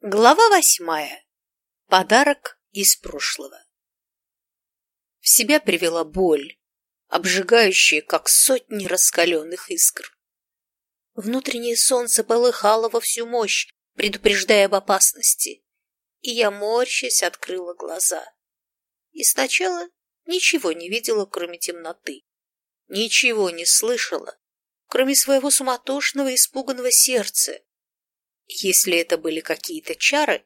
Глава восьмая. Подарок из прошлого. В себя привела боль, обжигающая, как сотни раскаленных искр. Внутреннее солнце полыхало во всю мощь, предупреждая об опасности, и я, морщась, открыла глаза. И сначала ничего не видела, кроме темноты. Ничего не слышала, кроме своего суматошного, испуганного сердца, если это были какие-то чары,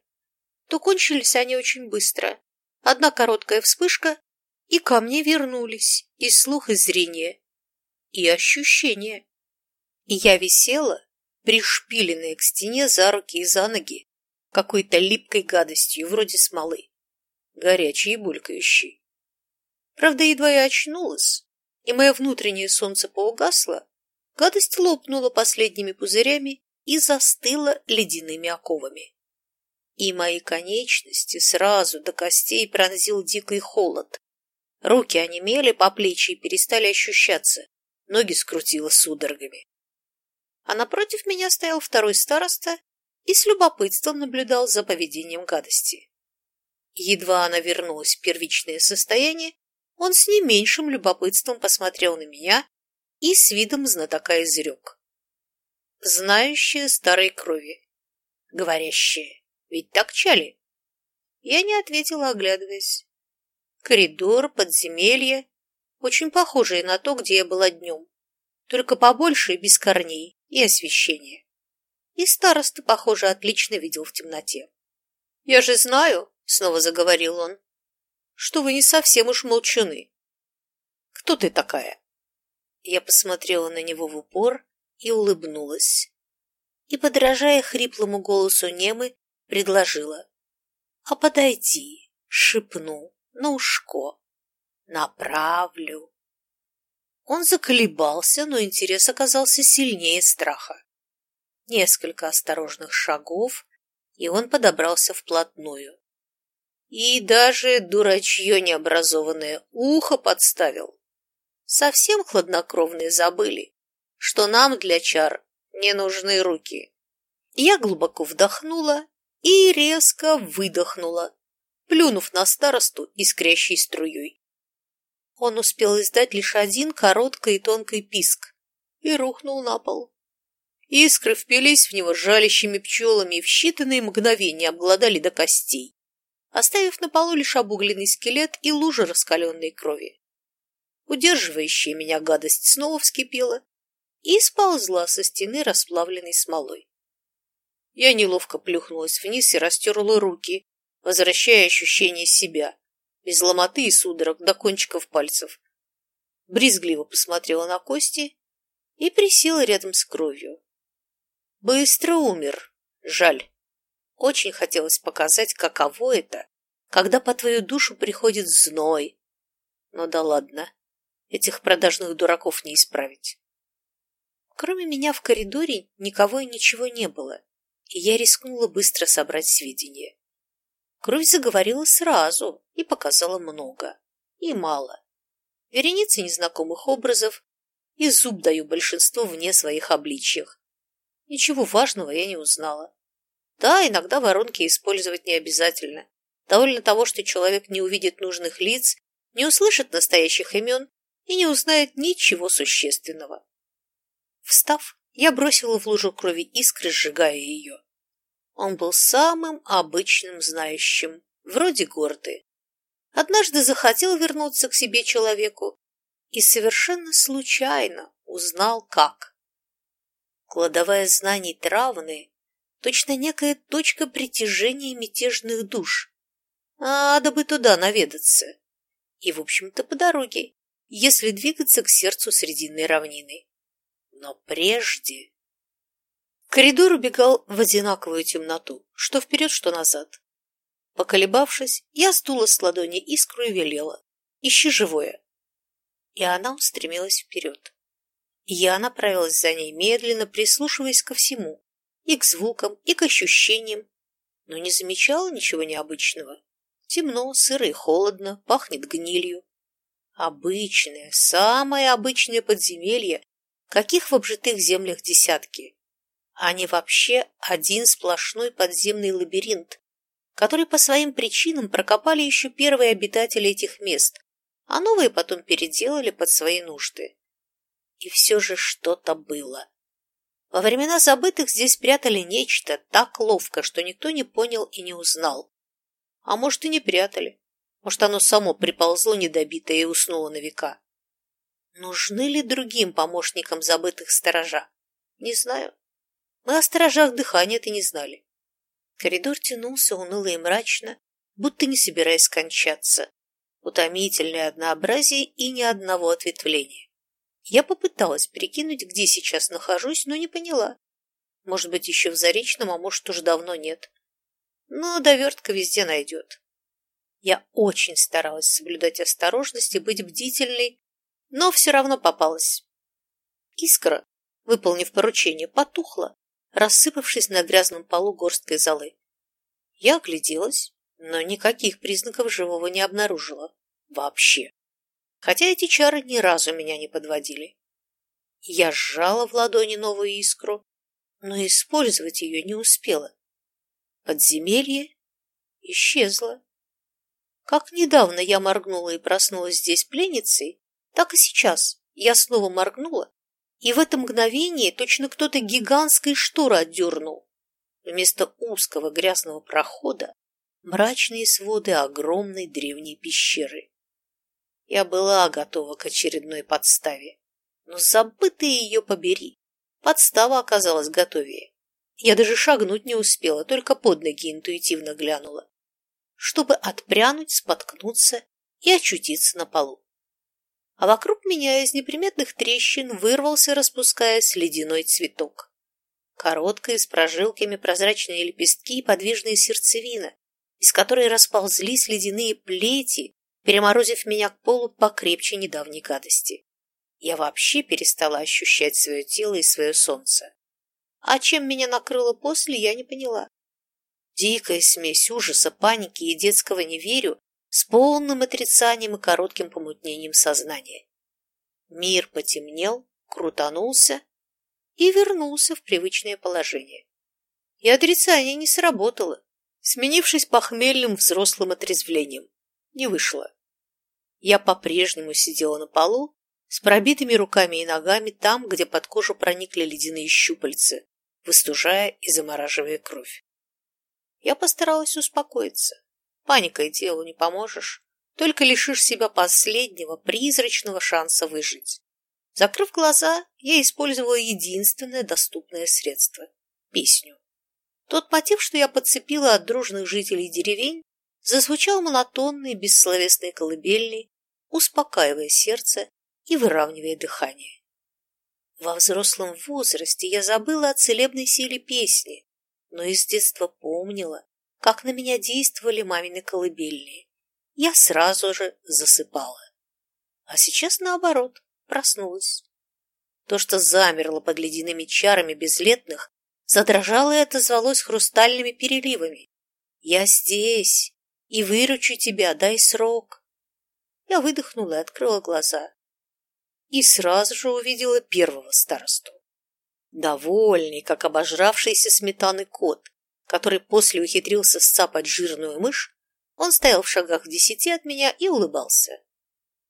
то кончились они очень быстро. Одна короткая вспышка, и ко мне вернулись и слух, и зрение, и ощущения. И я висела, пришпиленная к стене за руки и за ноги, какой-то липкой гадостью, вроде смолы, горячей и булькающей. Правда, едва я очнулась, и мое внутреннее солнце поугасло, гадость лопнула последними пузырями и застыла ледяными оковами. И мои конечности сразу до костей пронзил дикий холод. Руки онемели по плечи и перестали ощущаться, ноги скрутило судорогами. А напротив меня стоял второй староста и с любопытством наблюдал за поведением гадости. Едва она вернулась в первичное состояние, он с не меньшим любопытством посмотрел на меня и с видом знатока изрек знающая старой крови, говорящая, ведь так чали. Я не ответила, оглядываясь. Коридор, подземелье, очень похожие на то, где я была днем, только побольше и без корней и освещения. И староста, похоже, отлично видел в темноте. «Я же знаю», — снова заговорил он, — «что вы не совсем уж молчаны. Кто ты такая?» Я посмотрела на него в упор, и улыбнулась. И, подражая хриплому голосу Немы, предложила. «А подойди, шепну, на ушко, направлю». Он заколебался, но интерес оказался сильнее страха. Несколько осторожных шагов, и он подобрался вплотную. И даже дурачье необразованное ухо подставил. Совсем хладнокровные забыли, что нам для чар не нужны руки. Я глубоко вдохнула и резко выдохнула, плюнув на старосту искрящей струей. Он успел издать лишь один короткий и тонкий писк и рухнул на пол. Искры впились в него жалящими пчелами и в считанные мгновения обглодали до костей, оставив на полу лишь обугленный скелет и лужи раскаленной крови. Удерживающая меня гадость снова вскипела и сползла со стены расплавленной смолой. Я неловко плюхнулась вниз и растерла руки, возвращая ощущение себя, без ломоты и судорог до кончиков пальцев. Брезгливо посмотрела на кости и присела рядом с кровью. Быстро умер. Жаль. Очень хотелось показать, каково это, когда по твою душу приходит зной. Но да ладно, этих продажных дураков не исправить. Кроме меня в коридоре никого и ничего не было, и я рискнула быстро собрать сведения. Кровь заговорила сразу и показала много, и мало. Вереницы незнакомых образов, и зуб даю большинство вне своих обличьях. Ничего важного я не узнала. Да, иногда воронки использовать не обязательно. Довольно того, что человек не увидит нужных лиц, не услышит настоящих имен и не узнает ничего существенного. Встав, я бросила в лужу крови искры, сжигая ее. Он был самым обычным знающим, вроде горды. Однажды захотел вернуться к себе человеку и совершенно случайно узнал, как. Кладовая знаний травны, точно некая точка притяжения мятежных душ. А надо бы туда наведаться. И, в общем-то, по дороге, если двигаться к сердцу Срединной равнины. Но прежде... Коридор убегал в одинаковую темноту, что вперед, что назад. Поколебавшись, я стула с ладони искру и велела. «Ищи живое!» И она устремилась вперед. Я направилась за ней медленно, прислушиваясь ко всему, и к звукам, и к ощущениям, но не замечала ничего необычного. Темно, сыро и холодно, пахнет гнилью. Обычное, самое обычное подземелье, каких в обжитых землях десятки. Они вообще один сплошной подземный лабиринт, который по своим причинам прокопали еще первые обитатели этих мест, а новые потом переделали под свои нужды. И все же что-то было. Во времена забытых здесь прятали нечто так ловко, что никто не понял и не узнал. А может, и не прятали. Может, оно само приползло недобитое и уснуло на века. Нужны ли другим помощникам забытых сторожа? Не знаю. Мы о сторожах дыхания-то не знали. Коридор тянулся уныло и мрачно, будто не собираясь кончаться. Утомительное однообразие и ни одного ответвления. Я попыталась прикинуть, где сейчас нахожусь, но не поняла. Может быть, еще в Заречном, а может, уж давно нет. Но довертка везде найдет. Я очень старалась соблюдать осторожность и быть бдительной, но все равно попалась. Искра, выполнив поручение, потухла, рассыпавшись на грязном полу горсткой золы. Я огляделась, но никаких признаков живого не обнаружила. Вообще хотя эти чары ни разу меня не подводили. Я сжала в ладони новую искру, но использовать ее не успела. Подземелье исчезло. Как недавно я моргнула и проснулась здесь пленницей, так и сейчас я снова моргнула, и в это мгновение точно кто-то гигантской шторы отдернул. Вместо узкого грязного прохода мрачные своды огромной древней пещеры. Я была готова к очередной подставе. Но забытые ее побери. Подстава оказалась готовее. Я даже шагнуть не успела, только под ноги интуитивно глянула, чтобы отпрянуть, споткнуться и очутиться на полу. А вокруг меня из неприметных трещин вырвался, распускаясь, ледяной цветок. Короткая, с прожилками прозрачные лепестки и подвижная сердцевина, из которой расползлись ледяные плети, переморозив меня к полу покрепче недавней гадости. Я вообще перестала ощущать свое тело и свое солнце. А чем меня накрыло после, я не поняла. Дикая смесь ужаса, паники и детского «не верю» с полным отрицанием и коротким помутнением сознания. Мир потемнел, крутанулся и вернулся в привычное положение. И отрицание не сработало, сменившись похмельным взрослым отрезвлением не вышло. Я по-прежнему сидела на полу, с пробитыми руками и ногами там, где под кожу проникли ледяные щупальца, выстужая и замораживая кровь. Я постаралась успокоиться. Паникой делу не поможешь, только лишишь себя последнего призрачного шанса выжить. Закрыв глаза, я использовала единственное доступное средство – песню. Тот мотив, что я подцепила от дружных жителей деревень, зазвучал монотонный, бессловесный колыбельный, успокаивая сердце и выравнивая дыхание. Во взрослом возрасте я забыла о целебной силе песни, но из детства помнила, как на меня действовали мамины колыбельные. Я сразу же засыпала. А сейчас, наоборот, проснулась. То, что замерло под ледяными чарами безлетных, задрожало и отозвалось хрустальными переливами. «Я здесь! и выручу тебя, дай срок. Я выдохнула и открыла глаза. И сразу же увидела первого старосту. Довольный, как обожравшийся сметаны кот, который после ухитрился сцапать жирную мышь, он стоял в шагах десяти от меня и улыбался.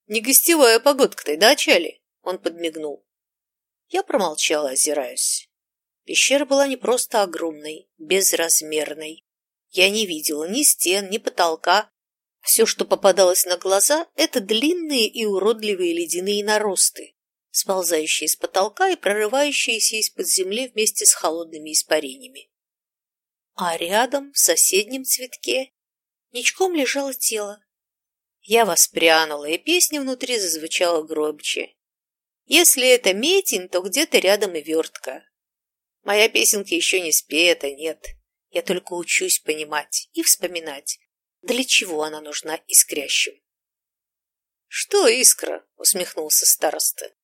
«Не гостевая погодка-то, да, Чали?» Он подмигнул. Я промолчала, озираюсь. Пещера была не просто огромной, безразмерной. Я не видела ни стен, ни потолка. Все, что попадалось на глаза, это длинные и уродливые ледяные наросты, сползающие с потолка и прорывающиеся из-под земли вместе с холодными испарениями. А рядом, в соседнем цветке, ничком лежало тело. Я воспрянула, и песня внутри зазвучала громче. Если это метин, то где-то рядом и вертка. Моя песенка еще не спета, нет. Я только учусь понимать и вспоминать, для чего она нужна искрящим. «Что, Искра?» — усмехнулся староста.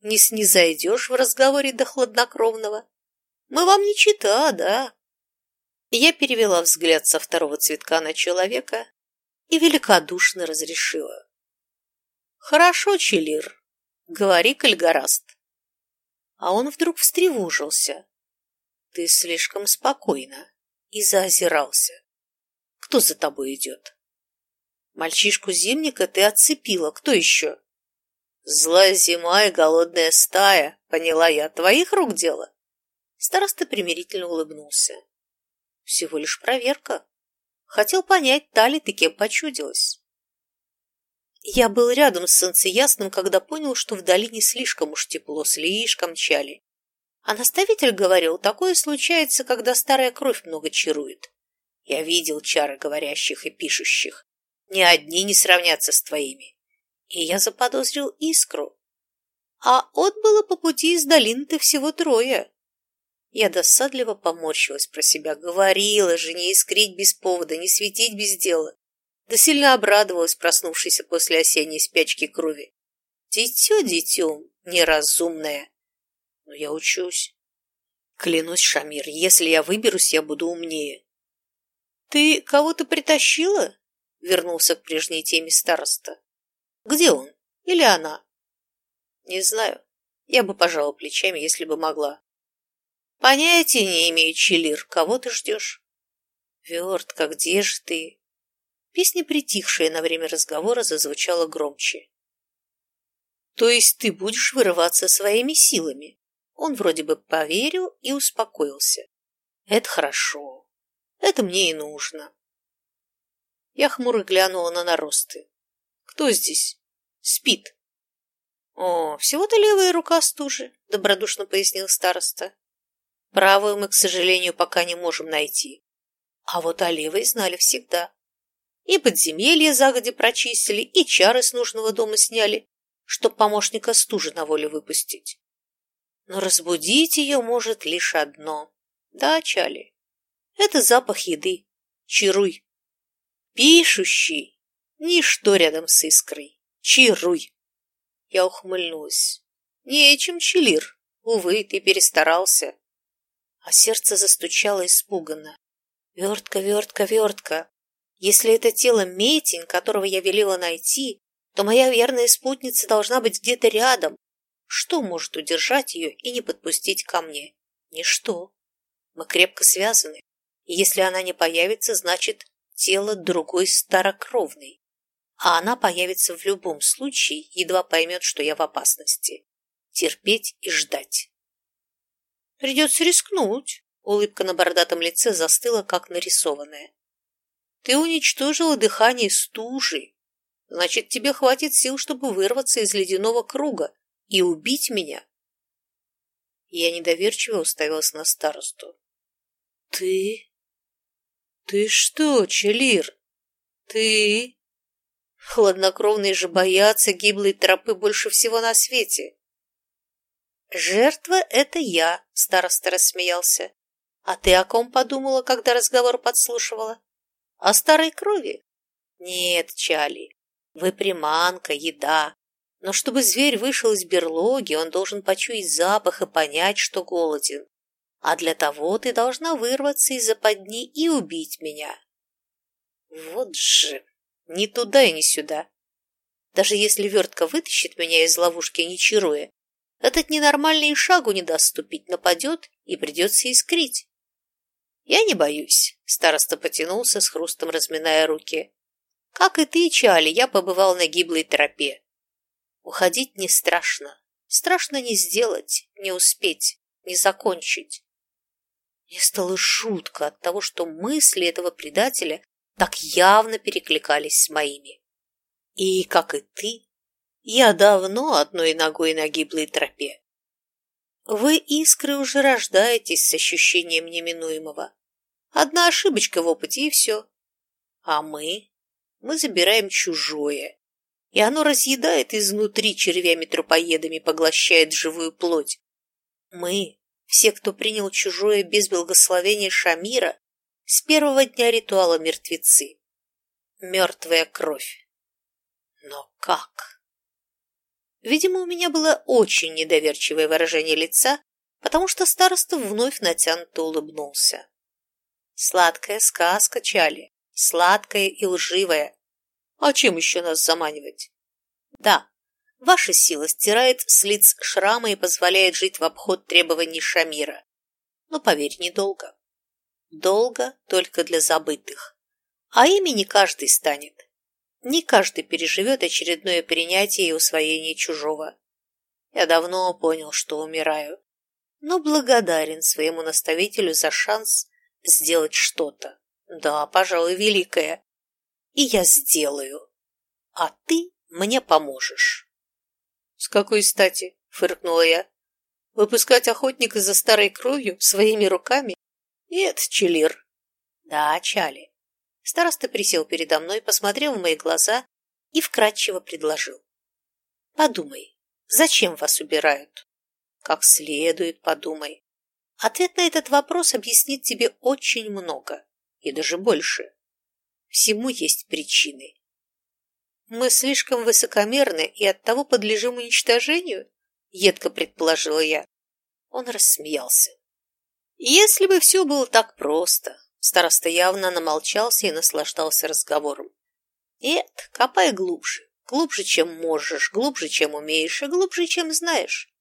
«Не снизойдешь в разговоре до хладнокровного? Мы вам не чита, да?» Я перевела взгляд со второго цветка на человека и великодушно разрешила. «Хорошо, Челир, говори, коль гораст». А он вдруг встревожился, Ты слишком спокойно. И заозирался. Кто за тобой идет? Мальчишку зимника ты отцепила. Кто еще? Злая зима и голодная стая. Поняла я. Твоих рук дело? Староста примирительно улыбнулся. Всего лишь проверка. Хотел понять, та ли ты кем почудилась. Я был рядом с солнцеясным, когда понял, что в долине слишком уж тепло, слишком чали. А наставитель говорил, такое случается, когда старая кровь много чарует. Я видел чары говорящих и пишущих. Ни одни не сравнятся с твоими. И я заподозрил искру. А отбыло по пути из долины-то всего трое. Я досадливо поморщилась про себя. Говорила же, не искрить без повода, не светить без дела. Да сильно обрадовалась, проснувшейся после осенней спячки крови. Дитё дитём, неразумное. Но я учусь. Клянусь, Шамир, если я выберусь, я буду умнее. Ты кого-то притащила? Вернулся к прежней теме староста. Где он? Или она? Не знаю. Я бы пожала плечами, если бы могла. Понятия не имею, Чилир, кого ты ждешь? Вертка, где же ты? Песня, притихшая на время разговора, зазвучала громче. То есть ты будешь вырываться своими силами? Он вроде бы поверил и успокоился. Это хорошо. Это мне и нужно. Я хмуро глянула на наросты. Кто здесь? Спит. О, всего-то левая рука стужи, добродушно пояснил староста. Правую мы, к сожалению, пока не можем найти. А вот о левой знали всегда. И подземелье загоди прочистили, и чары с нужного дома сняли, чтоб помощника стужи на волю выпустить. Но разбудить ее может лишь одно. Да, Чали, это запах еды. Чаруй. Пишущий. Ничто рядом с искрой. Чаруй. Я ухмыльнулась. Нечем, Чилир. Увы, ты перестарался а сердце застучало испуганно. Вертка, вертка, вертка. Если это тело Метень, которого я велела найти, то моя верная спутница должна быть где-то рядом. Что может удержать ее и не подпустить ко мне? Ничто. Мы крепко связаны, и если она не появится, значит, тело другой старокровный. А она появится в любом случае, едва поймет, что я в опасности. Терпеть и ждать. Придется рискнуть. Улыбка на бородатом лице застыла, как нарисованная. Ты уничтожила дыхание стужи. Значит, тебе хватит сил, чтобы вырваться из ледяного круга и убить меня. Я недоверчиво уставилась на старосту. Ты? Ты что, Челир? Ты? Хладнокровные же боятся гиблой тропы больше всего на свете. «Жертва — это я», — староста рассмеялся. «А ты о ком подумала, когда разговор подслушивала? О старой крови?» «Нет, Чали, вы приманка, еда. Но чтобы зверь вышел из берлоги, он должен почуять запах и понять, что голоден. А для того ты должна вырваться из западни и убить меня». «Вот же! Ни туда и ни сюда. Даже если вертка вытащит меня из ловушки, не чаруя, этот ненормальный шагу не даст ступить, нападет и придется искрить. Я не боюсь, староста потянулся с хрустом, разминая руки. Как и ты, Чали, я побывал на гиблой тропе. Уходить не страшно. Страшно не сделать, не успеть, не закончить. Мне стало жутко от того, что мысли этого предателя так явно перекликались с моими. И, как и ты, я давно одной ногой на гиблой тропе. Вы, искры, уже рождаетесь с ощущением неминуемого. Одна ошибочка в опыте, и все. А мы? Мы забираем чужое. И оно разъедает изнутри червями-трупоедами, поглощает живую плоть. Мы, все, кто принял чужое без благословения Шамира, с первого дня ритуала мертвецы. Мертвая кровь. Но как? Видимо, у меня было очень недоверчивое выражение лица, потому что староста вновь натянуто улыбнулся. Сладкая сказка, Чали, сладкая и лживая. А чем еще нас заманивать? Да, ваша сила стирает с лиц шрамы и позволяет жить в обход требований Шамира. Но, поверь, недолго. Долго только для забытых. А ими не каждый станет. Не каждый переживет очередное принятие и усвоение чужого. Я давно понял, что умираю, но благодарен своему наставителю за шанс сделать что-то. Да, пожалуй, великое. И я сделаю. А ты мне поможешь. С какой стати? Фыркнула я. Выпускать охотника за старой кровью своими руками? Нет, Челир. Да, Чали. Староста присел передо мной, посмотрел в мои глаза и вкратчиво предложил. Подумай, зачем вас убирают? Как следует подумай. Ответ на этот вопрос объяснит тебе очень много, и даже больше. Всему есть причины. Мы слишком высокомерны и оттого подлежим уничтожению, едко предположила я. Он рассмеялся. Если бы все было так просто, староста явно намолчался и наслаждался разговором. Нет, копай глубже, глубже, чем можешь, глубже, чем умеешь, и глубже, чем знаешь.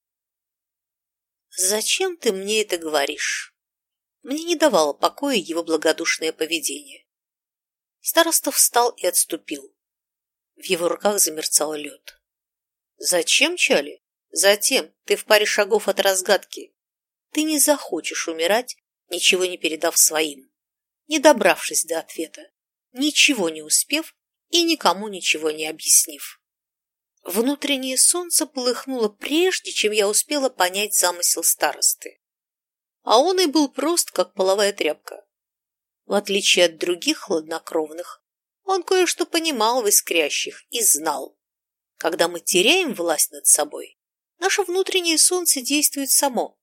«Зачем ты мне это говоришь?» Мне не давало покоя его благодушное поведение. Староста встал и отступил. В его руках замерцал лед. «Зачем, Чали?» «Затем ты в паре шагов от разгадки. Ты не захочешь умирать, ничего не передав своим, не добравшись до ответа, ничего не успев и никому ничего не объяснив». Внутреннее солнце полыхнуло прежде, чем я успела понять замысел старосты. А он и был прост, как половая тряпка. В отличие от других хладнокровных, он кое-что понимал в искрящих и знал. Когда мы теряем власть над собой, наше внутреннее солнце действует само.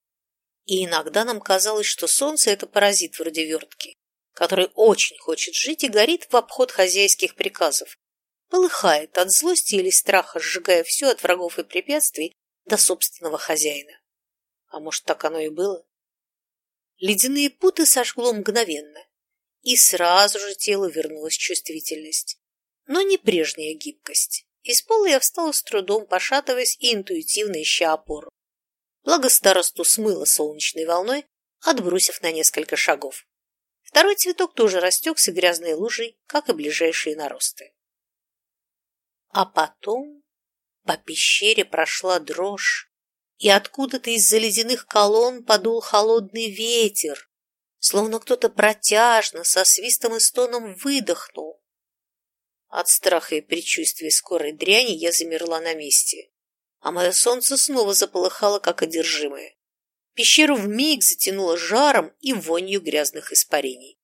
И иногда нам казалось, что солнце – это паразит вроде вертки, который очень хочет жить и горит в обход хозяйских приказов, полыхает от злости или страха, сжигая все от врагов и препятствий до собственного хозяина. А может, так оно и было? Ледяные путы сожгло мгновенно, и сразу же телу вернулась чувствительность, но не прежняя гибкость. Из пола я встала с трудом, пошатываясь и интуитивно ища опору. Благо старосту смыло солнечной волной, отбросив на несколько шагов. Второй цветок тоже растекся грязной лужей, как и ближайшие наросты. А потом по пещере прошла дрожь, и откуда-то из-за ледяных колонн подул холодный ветер, словно кто-то протяжно, со свистом и стоном выдохнул. От страха и предчувствия скорой дряни я замерла на месте, а мое солнце снова заполыхало, как одержимое. Пещеру вмиг затянуло жаром и вонью грязных испарений.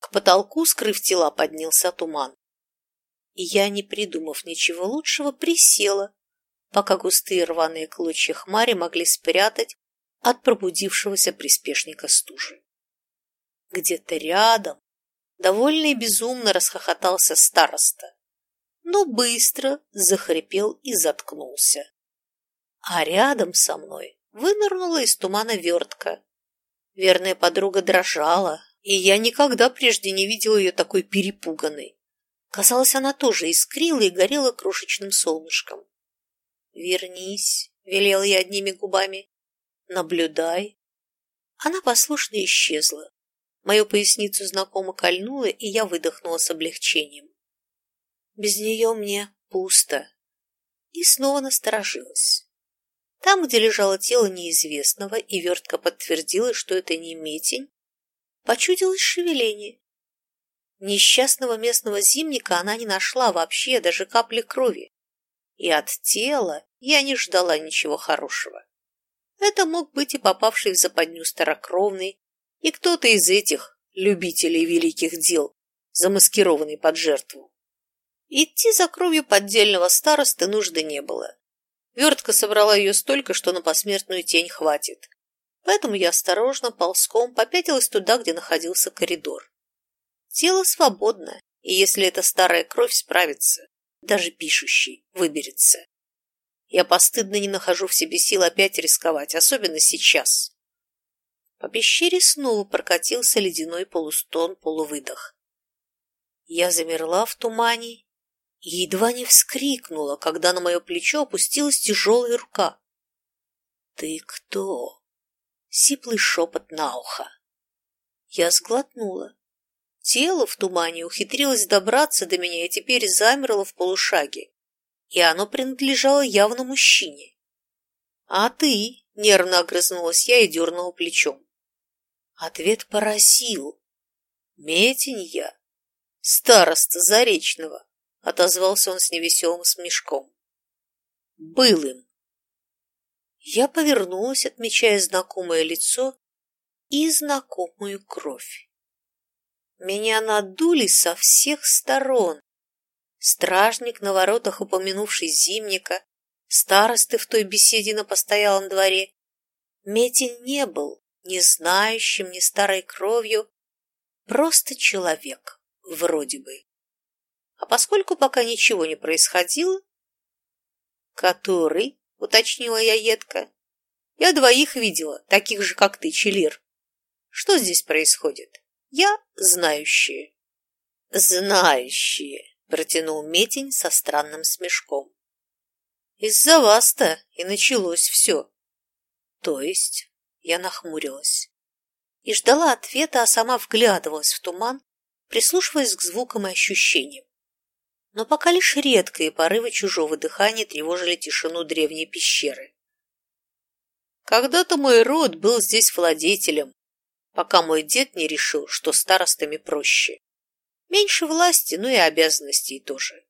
К потолку, скрыв тела, поднялся туман и я, не придумав ничего лучшего, присела, пока густые рваные клочья хмари могли спрятать от пробудившегося приспешника стужи. Где-то рядом довольно и безумно расхохотался староста, но быстро захрипел и заткнулся. А рядом со мной вынырнула из тумана вертка. Верная подруга дрожала, и я никогда прежде не видела ее такой перепуганной. Казалось, она тоже искрила и горела крошечным солнышком. «Вернись», — велел я одними губами, — «наблюдай». Она послушно исчезла. Мою поясницу знакомо кольнула, и я выдохнула с облегчением. Без нее мне пусто. И снова насторожилась. Там, где лежало тело неизвестного, и вертка подтвердила, что это не метень, почудилось шевеление. Несчастного местного зимника она не нашла вообще даже капли крови. И от тела я не ждала ничего хорошего. Это мог быть и попавший в западню старокровный, и кто-то из этих любителей великих дел, замаскированный под жертву. Идти за кровью поддельного старосты нужды не было. Вертка собрала ее столько, что на посмертную тень хватит. Поэтому я осторожно, ползком попятилась туда, где находился коридор. Тело свободно, и если эта старая кровь справится, даже пишущий выберется. Я постыдно не нахожу в себе сил опять рисковать, особенно сейчас. По пещере снова прокатился ледяной полустон-полувыдох. Я замерла в тумане и едва не вскрикнула, когда на мое плечо опустилась тяжелая рука. «Ты кто?» сиплый шепот на ухо. Я сглотнула. Тело в тумане ухитрилось добраться до меня и теперь замерло в полушаге, и оно принадлежало явно мужчине. «А ты?» — нервно огрызнулась я и дернула плечом. Ответ поразил. «Метень я, староста Заречного», — отозвался он с невеселым смешком. «Был им». Я повернулась, отмечая знакомое лицо и знакомую кровь. Меня надули со всех сторон. Стражник на воротах, упомянувший зимника, старосты в той беседе на постоялом дворе. Метин не был ни знающим, ни старой кровью, просто человек, вроде бы. А поскольку пока ничего не происходило... «Который?» — уточнила я едко. «Я двоих видела, таких же, как ты, Челир. Что здесь происходит? Я знающие». «Знающие», — протянул Метень со странным смешком. «Из-за вас-то и началось все». «То есть?» Я нахмурилась и ждала ответа, а сама вглядывалась в туман, прислушиваясь к звукам и ощущениям. Но пока лишь редкие порывы чужого дыхания тревожили тишину древней пещеры. Когда-то мой род был здесь владетелем, пока мой дед не решил, что старостами проще. Меньше власти, но и обязанностей тоже.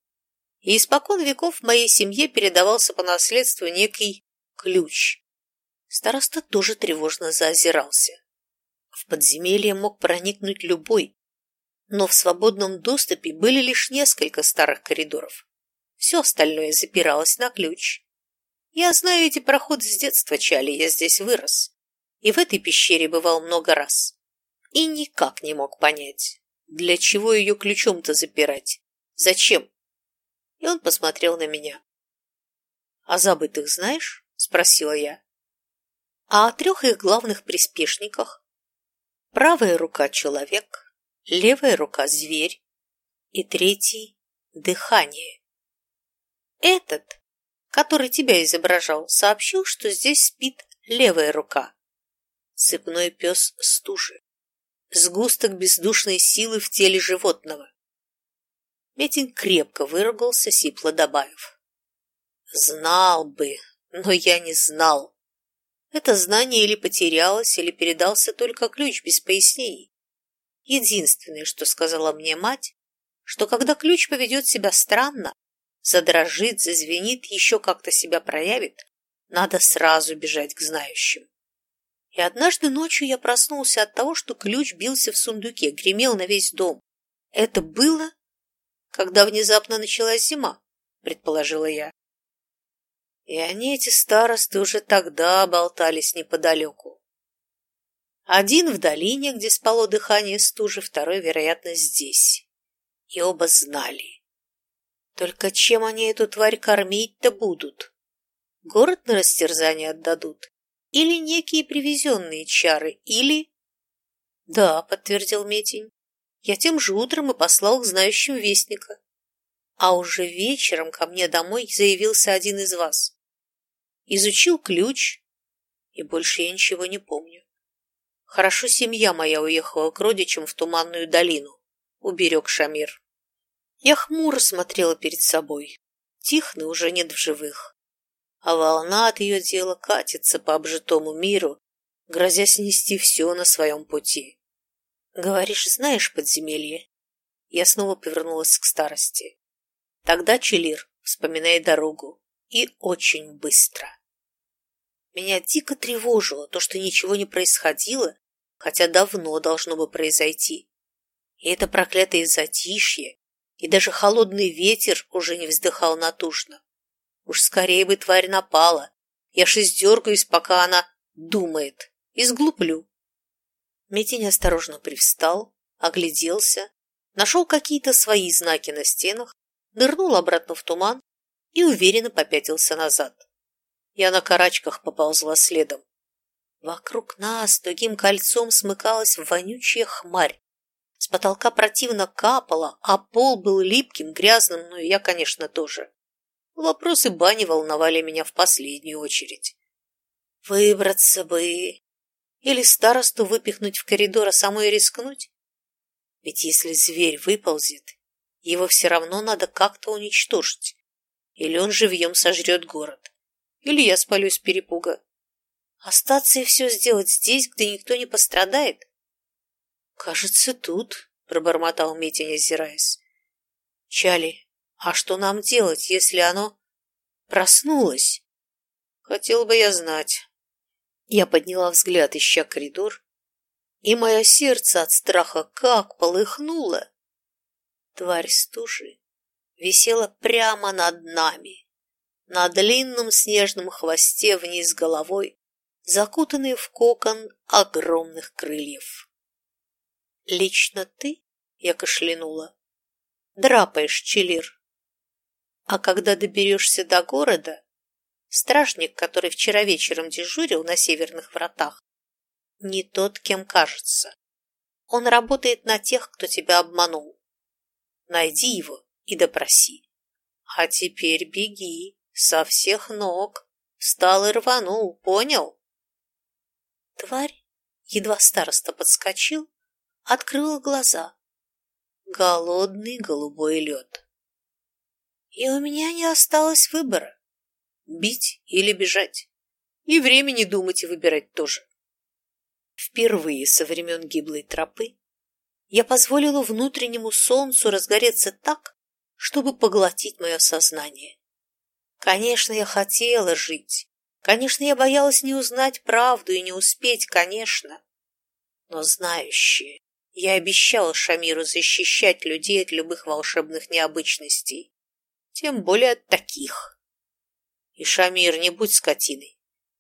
И испокон веков в моей семье передавался по наследству некий ключ, Староста тоже тревожно заозирался. В подземелье мог проникнуть любой, но в свободном доступе были лишь несколько старых коридоров. Все остальное запиралось на ключ. Я знаю эти проходы с детства, Чали, я здесь вырос. И в этой пещере бывал много раз. И никак не мог понять, для чего ее ключом-то запирать? Зачем? И он посмотрел на меня. «А забытых знаешь?» – спросила я а о трех их главных приспешниках правая рука – человек, левая рука – зверь и третий – дыхание. Этот, который тебя изображал, сообщил, что здесь спит левая рука. Цепной пес стужи. Сгусток бездушной силы в теле животного. Метин крепко выругался, сипло добавив. Знал бы, но я не знал. Это знание или потерялось, или передался только ключ без пояснений. Единственное, что сказала мне мать, что когда ключ поведет себя странно, задрожит, зазвенит, еще как-то себя проявит, надо сразу бежать к знающим. И однажды ночью я проснулся от того, что ключ бился в сундуке, гремел на весь дом. Это было, когда внезапно началась зима, предположила я. И они, эти старосты, уже тогда болтались неподалеку. Один в долине, где спало дыхание стужи, второй, вероятно, здесь. И оба знали. Только чем они эту тварь кормить-то будут? Город на растерзание отдадут? Или некие привезенные чары? Или... Да, подтвердил Метень. Я тем же утром и послал к знающим вестника. А уже вечером ко мне домой заявился один из вас. Изучил ключ, и больше я ничего не помню. Хорошо семья моя уехала к родичам в Туманную долину, уберег Шамир. Я хмуро смотрела перед собой. Тихны уже нет в живых. А волна от ее дела катится по обжитому миру, грозя снести все на своем пути. Говоришь, знаешь подземелье? Я снова повернулась к старости. Тогда Челир, вспоминая дорогу, и очень быстро. Меня дико тревожило то, что ничего не происходило, хотя давно должно бы произойти. И это проклятое затишье, и даже холодный ветер уже не вздыхал натужно. Уж скорее бы тварь напала. Я ж издергаюсь, пока она думает, и сглуплю. Метень осторожно привстал, огляделся, нашел какие-то свои знаки на стенах, нырнул обратно в туман и уверенно попятился назад. Я на карачках поползла следом. Вокруг нас тугим кольцом смыкалась вонючая хмарь. С потолка противно капало, а пол был липким, грязным, ну и я, конечно, тоже. Вопросы бани волновали меня в последнюю очередь. Выбраться бы. Или старосту выпихнуть в коридор, а самой рискнуть? Ведь если зверь выползет, его все равно надо как-то уничтожить. Или он живьем сожрет город. Или я спалюсь перепуга. Остаться и все сделать здесь, где никто не пострадает? Кажется, тут, пробормотал Митя, не озираясь. Чали, а что нам делать, если оно проснулось? Хотел бы я знать. Я подняла взгляд, ища коридор, и мое сердце от страха как полыхнуло. Тварь стужи висела прямо над нами, на длинном снежном хвосте вниз головой, закутанный в кокон огромных крыльев. «Лично ты?» — я кашлянула. «Драпаешь, Челир. А когда доберешься до города, стражник, который вчера вечером дежурил на северных вратах, не тот, кем кажется. Он работает на тех, кто тебя обманул. Найди его и допроси. А теперь беги со всех ног. Встал и рванул, понял? Тварь, едва староста подскочил, открыла глаза. Голодный голубой лед. И у меня не осталось выбора. Бить или бежать. И времени думать и выбирать тоже. Впервые со времен гиблой тропы я позволила внутреннему солнцу разгореться так, чтобы поглотить мое сознание. Конечно, я хотела жить. Конечно, я боялась не узнать правду и не успеть, конечно. Но знающие, я обещала Шамиру защищать людей от любых волшебных необычностей. Тем более от таких. И Шамир, не будь скотиной.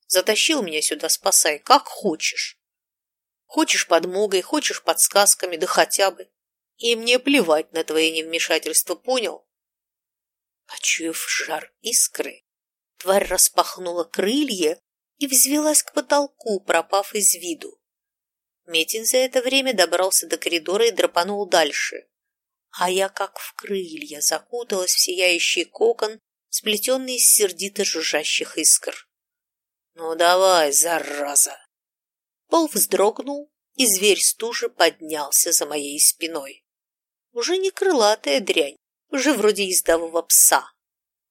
Затащил меня сюда, спасай, как хочешь. Хочешь подмогой, хочешь подсказками, да хотя бы. И мне плевать на твои невмешательства, понял? Почуяв жар искры, тварь распахнула крылья и взвелась к потолку, пропав из виду. Метин за это время добрался до коридора и драпанул дальше, а я, как в крылья, закуталась в сияющий кокон, сплетенный из сердито жужжащих искр. «Ну давай, зараза!» Пол вздрогнул, и зверь стужи поднялся за моей спиной. Уже не крылатая дрянь, уже вроде ездового пса.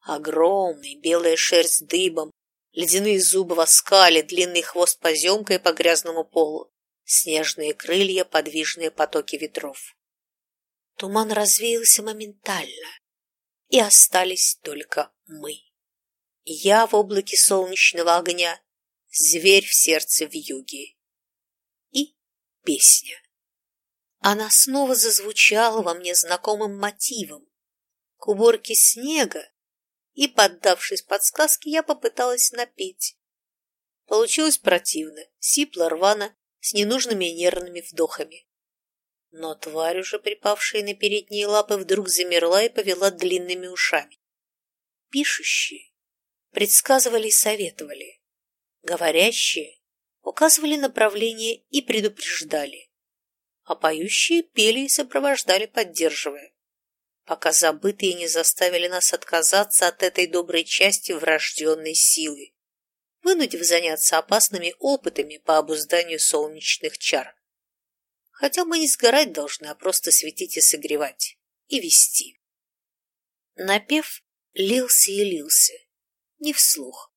Огромный, белая шерсть дыбом, ледяные зубы в оскале, длинный хвост поземкой по грязному полу, снежные крылья, подвижные потоки ветров. Туман развеялся моментально, и остались только мы. Я в облаке солнечного огня, зверь в сердце вьюги песня. Она снова зазвучала во мне знакомым мотивом. К уборке снега, и, поддавшись подсказке, я попыталась напеть. Получилось противно, сипло, рвано, с ненужными нервными вдохами. Но тварь, уже припавшая на передние лапы, вдруг замерла и повела длинными ушами. Пишущие предсказывали и советовали. Говорящие указывали направление и предупреждали, а поющие пели и сопровождали, поддерживая, пока забытые не заставили нас отказаться от этой доброй части врожденной силы, вынудив заняться опасными опытами по обузданию солнечных чар. Хотя мы не сгорать должны, а просто светить и согревать, и вести. Напев лился и лился, не вслух,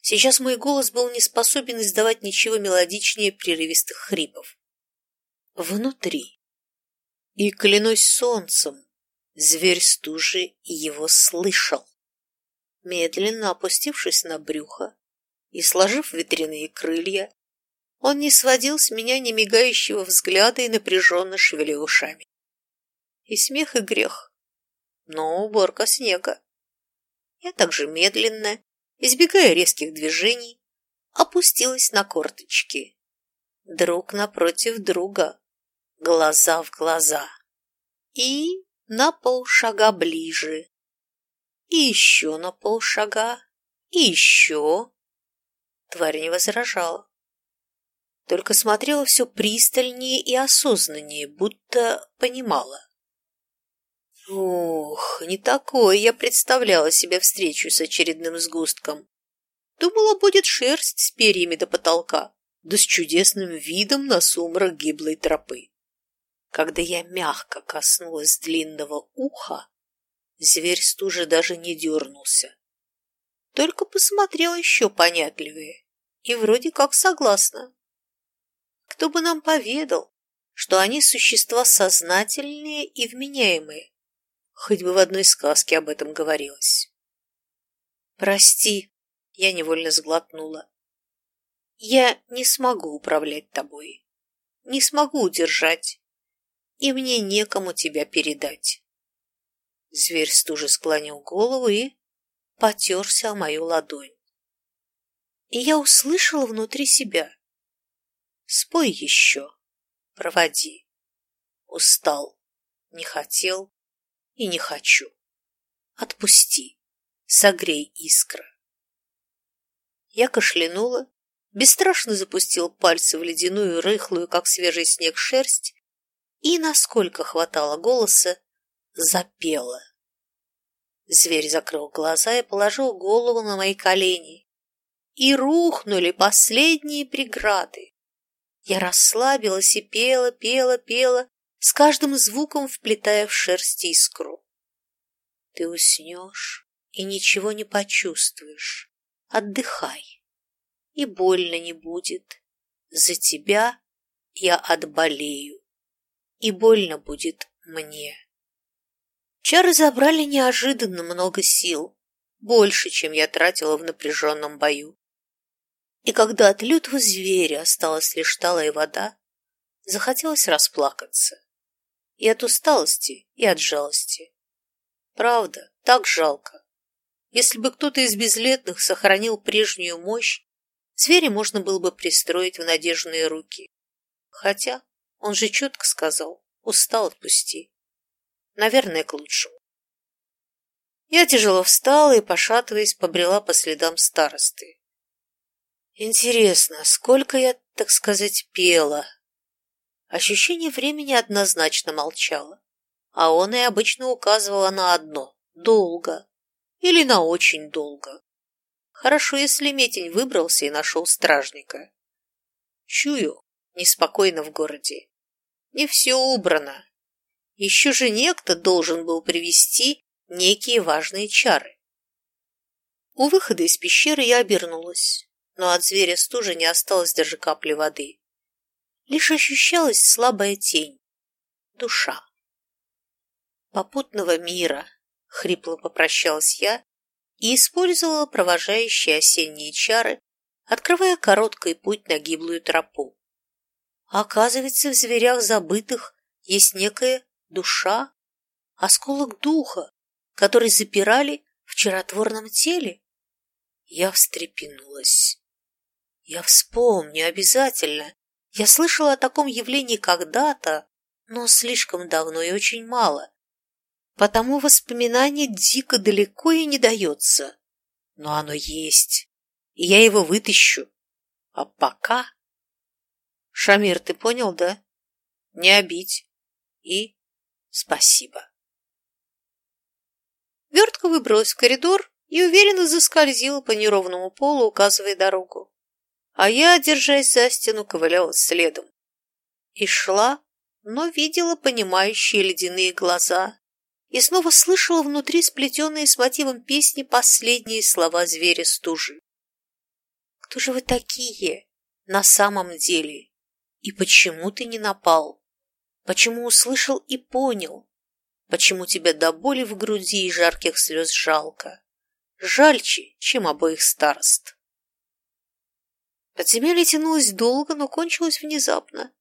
Сейчас мой голос был не способен издавать ничего мелодичнее прерывистых хрипов. Внутри. И, клянусь солнцем, зверь стужи его слышал. Медленно опустившись на брюхо и сложив ветряные крылья, он не сводил с меня немигающего взгляда и напряженно шевелил ушами. И смех, и грех, но уборка снега. Я также медленно избегая резких движений, опустилась на корточки. Друг напротив друга, глаза в глаза. И на полшага ближе. И еще на полшага. И еще. Тварь не возражала. Только смотрела все пристальнее и осознаннее, будто понимала. Ух, не такое я представляла себе встречу с очередным сгустком. Думала, будет шерсть с перьями до потолка, да с чудесным видом на сумрак гиблой тропы. Когда я мягко коснулась длинного уха, зверь стужи даже не дернулся. Только посмотрел еще понятливее и вроде как согласна. Кто бы нам поведал, что они существа сознательные и вменяемые, хоть бы в одной сказке об этом говорилось. «Прости», — я невольно сглотнула. «Я не смогу управлять тобой, не смогу удержать, и мне некому тебя передать». Зверь стуже склонил голову и потерся о мою ладонь. И я услышала внутри себя. «Спой еще, проводи». Устал, не хотел и не хочу. Отпусти, согрей искра. Я кашлянула, бесстрашно запустил пальцы в ледяную, рыхлую, как свежий снег, шерсть и, насколько хватало голоса, запела. Зверь закрыл глаза и положил голову на мои колени. И рухнули последние преграды. Я расслабилась и пела, пела, пела, с каждым звуком вплетая в шерсть искру. Ты уснешь и ничего не почувствуешь. Отдыхай, и больно не будет. За тебя я отболею, и больно будет мне. Чары забрали неожиданно много сил, больше, чем я тратила в напряженном бою. И когда от лютого зверя осталась лишь талая вода, захотелось расплакаться. И от усталости, и от жалости. Правда, так жалко. Если бы кто-то из безлетных сохранил прежнюю мощь, зверя можно было бы пристроить в надежные руки. Хотя он же четко сказал, устал, отпусти. Наверное, к лучшему. Я тяжело встала и, пошатываясь, побрела по следам старосты. Интересно, сколько я, так сказать, пела, Ощущение времени однозначно молчало, а он и обычно указывало на одно – долго или на очень долго. Хорошо, если Метень выбрался и нашел стражника. Чую, неспокойно в городе. Не все убрано. Еще же некто должен был привести некие важные чары. У выхода из пещеры я обернулась, но от зверя стужи не осталось даже капли воды. Лишь ощущалась слабая тень. Душа. Попутного мира, хрипло попрощалась я и использовала провожающие осенние чары, открывая короткий путь на гиблую тропу. Оказывается, в зверях забытых есть некая душа, осколок духа, который запирали в чаротворном теле. Я встрепенулась. Я вспомню обязательно, я слышала о таком явлении когда-то, но слишком давно и очень мало. Потому воспоминание дико далеко и не дается. Но оно есть, и я его вытащу. А пока... Шамир, ты понял, да? Не обидь. И спасибо. Вертка выбралась в коридор и уверенно заскользила по неровному полу, указывая дорогу а я, держась за стену, ковыляла следом. И шла, но видела понимающие ледяные глаза и снова слышала внутри сплетенные с мотивом песни последние слова зверя стужи. «Кто же вы такие на самом деле? И почему ты не напал? Почему услышал и понял? Почему тебя до боли в груди и жарких слез жалко? Жальче, чем обоих старост?» Подземелье тянулось долго, но кончилось внезапно.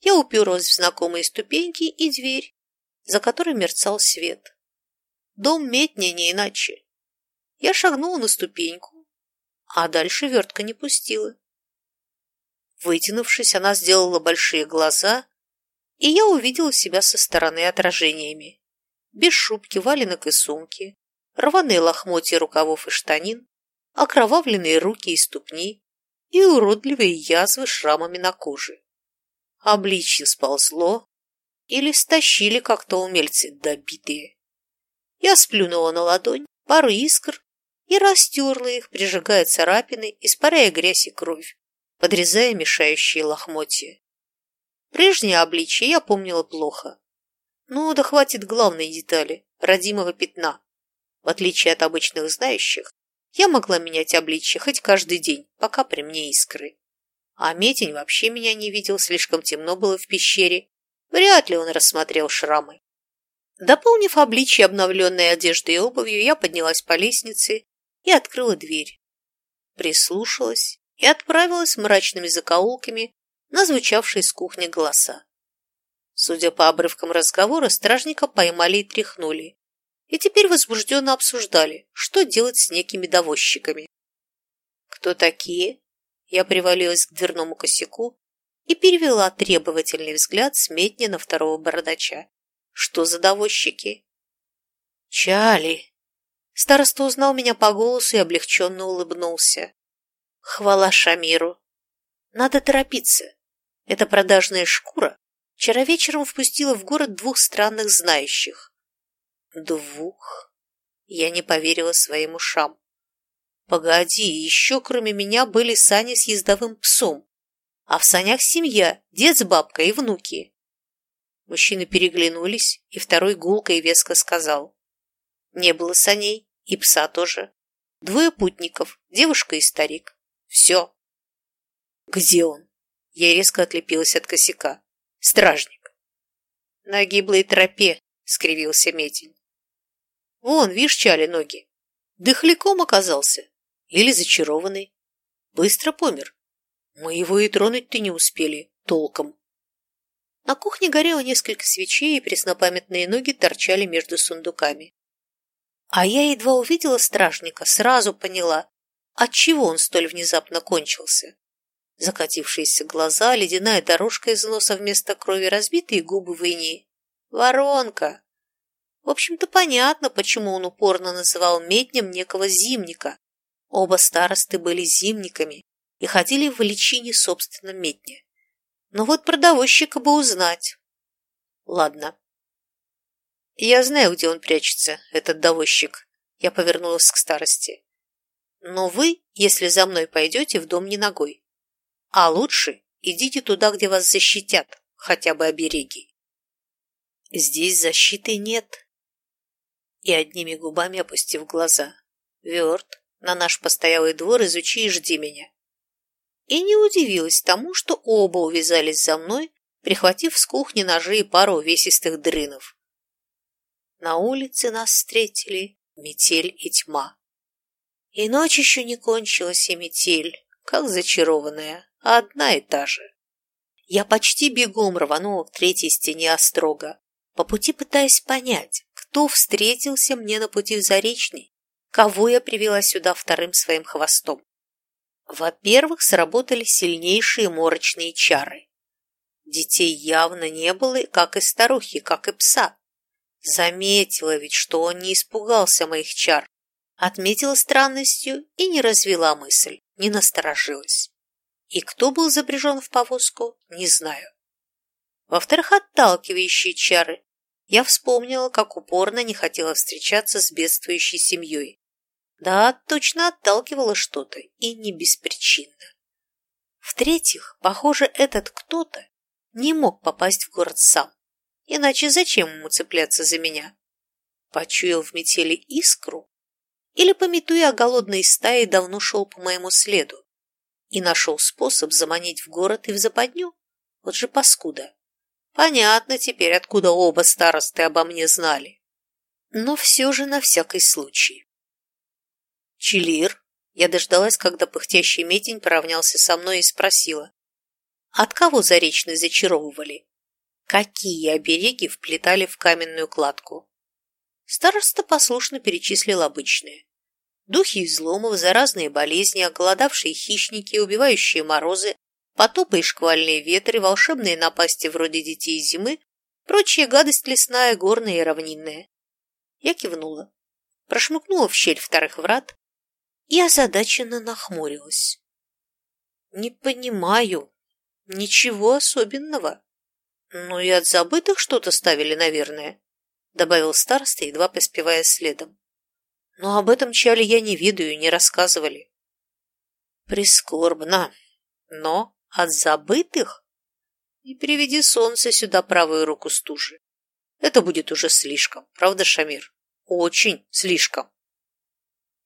Я уперлась в знакомые ступеньки и дверь, за которой мерцал свет. Дом медня не иначе. Я шагнула на ступеньку, а дальше вертка не пустила. Вытянувшись, она сделала большие глаза, и я увидела себя со стороны отражениями. Без шубки, валенок и сумки, рваные лохмотья рукавов и штанин, окровавленные руки и ступни, и уродливые язвы шрамами на коже. Обличье сползло или стащили как-то умельцы добитые. Я сплюнула на ладонь пару искр и растерла их, прижигая царапины, испаряя грязь и кровь, подрезая мешающие лохмотья. Прежнее обличье я помнила плохо. Ну, да хватит главной детали, родимого пятна. В отличие от обычных знающих, я могла менять обличье хоть каждый день, пока при мне искры. А Метень вообще меня не видел, слишком темно было в пещере. Вряд ли он рассмотрел шрамы. Дополнив обличье обновленной одеждой и обувью, я поднялась по лестнице и открыла дверь. Прислушалась и отправилась мрачными закоулками на звучавшие с кухни голоса. Судя по обрывкам разговора, стражника поймали и тряхнули, и теперь возбужденно обсуждали, что делать с некими довозчиками. «Кто такие?» Я привалилась к дверному косяку и перевела требовательный взгляд с метни на второго бородача. «Что за довозчики?» «Чали!» Староста узнал меня по голосу и облегченно улыбнулся. «Хвала Шамиру! Надо торопиться. Эта продажная шкура вчера вечером впустила в город двух странных знающих. Двух? Я не поверила своим ушам. Погоди, еще кроме меня были сани с ездовым псом, а в санях семья, дед с бабкой и внуки. Мужчины переглянулись, и второй гулко и веско сказал. Не было саней, и пса тоже. Двое путников, девушка и старик. Все. Где он? Я резко отлепилась от косяка. Стражник. На гиблой тропе, скривился Метень. Вон, видишь, чали ноги. Дыхляком оказался. Или зачарованный. Быстро помер. Мы его и тронуть-то не успели толком. На кухне горело несколько свечей, и преснопамятные ноги торчали между сундуками. А я едва увидела стражника, сразу поняла, отчего он столь внезапно кончился закатившиеся глаза, ледяная дорожка из носа вместо крови, разбитые губы в инии. Воронка! В общем-то, понятно, почему он упорно называл меднем некого зимника. Оба старосты были зимниками и ходили в личине собственном медне. Но вот продавощика бы узнать. Ладно. Я знаю, где он прячется, этот довозчик. Я повернулась к старости. Но вы, если за мной пойдете, в дом не ногой. А лучше идите туда, где вас защитят, хотя бы обереги. Здесь защиты нет. И одними губами опустив глаза. Верт, на наш постоялый двор изучи и жди меня. И не удивилась тому, что оба увязались за мной, прихватив с кухни ножи и пару увесистых дрынов. На улице нас встретили метель и тьма. И ночь еще не кончилась, и метель, как зачарованная одна и та же. Я почти бегом рванула к третьей стене острога, по пути пытаясь понять, кто встретился мне на пути в Заречный, кого я привела сюда вторым своим хвостом. Во-первых, сработали сильнейшие морочные чары. Детей явно не было, как и старухи, как и пса. Заметила ведь, что он не испугался моих чар, отметила странностью и не развела мысль, не насторожилась. И кто был запряжен в повозку, не знаю. Во-вторых, отталкивающие чары. Я вспомнила, как упорно не хотела встречаться с бедствующей семьей. Да, точно отталкивала что-то, и не беспричинно. В-третьих, похоже, этот кто-то не мог попасть в город сам. Иначе зачем ему цепляться за меня? Почуял в метели искру? Или, пометуя о голодной стае, давно шел по моему следу? и нашел способ заманить в город и в западню. Вот же паскуда. Понятно теперь, откуда оба старосты обо мне знали. Но все же на всякий случай. Чилир, я дождалась, когда пыхтящий метень поравнялся со мной и спросила. От кого заречные зачаровывали? Какие обереги вплетали в каменную кладку? Староста послушно перечислил обычные духи изломов, заразные болезни, оголодавшие хищники, убивающие морозы, потопы и шквальные ветры, волшебные напасти вроде детей зимы, прочая гадость лесная, горная и равнинная. Я кивнула, прошмыкнула в щель вторых врат и озадаченно нахмурилась. Не понимаю, ничего особенного. Ну и от забытых что-то ставили, наверное, добавил староста, едва поспевая следом. Но об этом чале я не видаю, не рассказывали. Прискорбно. Но от забытых? И приведи солнце сюда правую руку стужи. Это будет уже слишком, правда, Шамир? Очень слишком.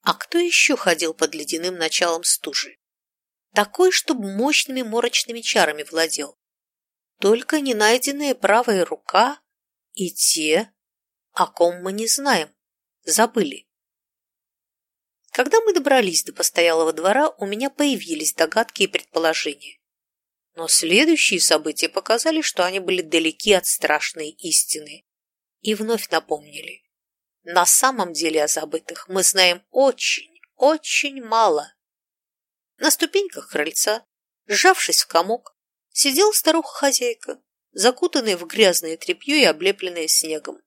А кто еще ходил под ледяным началом стужи? Такой, чтобы мощными морочными чарами владел. Только не найденная правая рука и те, о ком мы не знаем, забыли. Когда мы добрались до постоялого двора, у меня появились догадки и предположения. Но следующие события показали, что они были далеки от страшной истины, и вновь напомнили. На самом деле о забытых мы знаем очень, очень мало. На ступеньках крыльца, сжавшись в комок, сидела старуха-хозяйка, закутанная в грязное тряпье и облепленная снегом.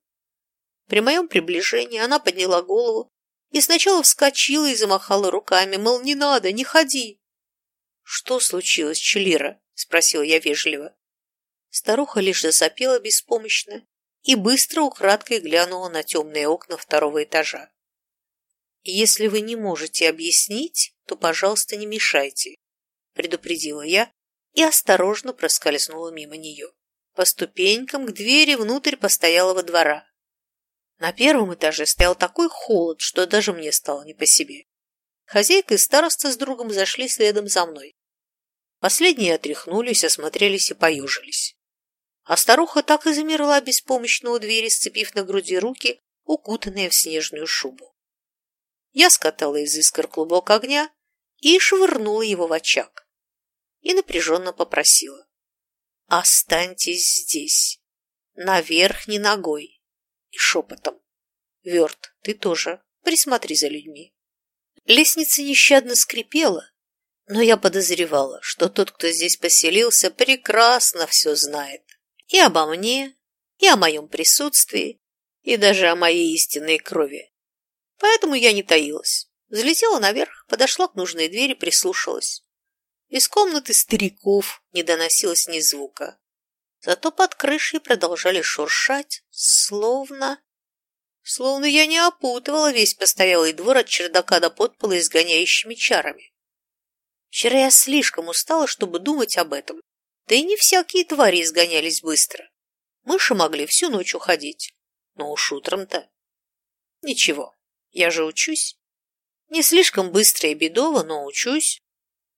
При моем приближении она подняла голову и сначала вскочила и замахала руками, мол, не надо, не ходи. «Что случилось, Челира?» – спросил я вежливо. Старуха лишь засопела беспомощно и быстро украдкой глянула на темные окна второго этажа. «Если вы не можете объяснить, то, пожалуйста, не мешайте», – предупредила я и осторожно проскользнула мимо нее. По ступенькам к двери внутрь постоялого двора. На первом этаже стоял такой холод, что даже мне стало не по себе. Хозяйка и староста с другом зашли следом за мной. Последние отряхнулись, осмотрелись и поюжились. А старуха так и замерла беспомощно у двери, сцепив на груди руки, укутанные в снежную шубу. Я скатала из искр клубок огня и швырнула его в очаг. И напряженно попросила. «Останьтесь здесь, наверх не ногой, и шепотом. «Верт, ты тоже. Присмотри за людьми». Лестница нещадно скрипела, но я подозревала, что тот, кто здесь поселился, прекрасно все знает. И обо мне, и о моем присутствии, и даже о моей истинной крови. Поэтому я не таилась. Взлетела наверх, подошла к нужной двери, прислушалась. Из комнаты стариков не доносилось ни звука. Зато под крышей продолжали шуршать, словно... Словно я не опутывала весь постоялый двор от чердака до подпола изгоняющими чарами. Вчера я слишком устала, чтобы думать об этом. Да и не всякие твари изгонялись быстро. Мыши могли всю ночь уходить. Но уж утром-то... Ничего, я же учусь. Не слишком быстро и бедово, но учусь.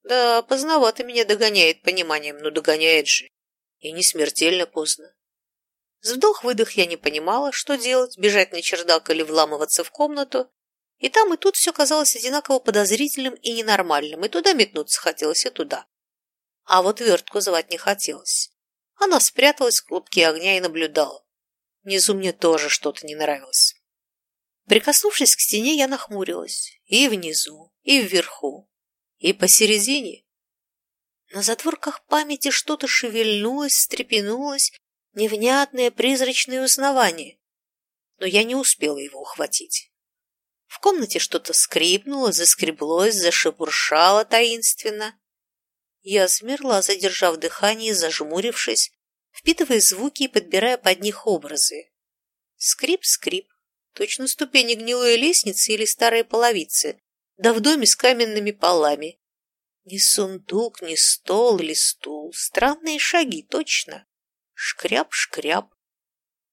Да, поздновато меня догоняет пониманием, но догоняет же. И не смертельно поздно. С вдох-выдох я не понимала, что делать, бежать на чердак или вламываться в комнату. И там, и тут все казалось одинаково подозрительным и ненормальным, и туда метнуться хотелось, и туда. А вот вертку звать не хотелось. Она спряталась в клубке огня и наблюдала. Внизу мне тоже что-то не нравилось. Прикоснувшись к стене, я нахмурилась. И внизу, и вверху, и посередине. На затворках памяти что-то шевельнулось, встрепенулось, невнятное призрачное узнавание. Но я не успела его ухватить. В комнате что-то скрипнуло, заскреблось, зашебуршало таинственно. Я замерла, задержав дыхание, зажмурившись, впитывая звуки и подбирая под них образы. Скрип-скрип, точно ступени гнилой лестницы или старой половицы, да в доме с каменными полами, ни сундук, ни стол или стул. Странные шаги, точно. Шкряп-шкряп.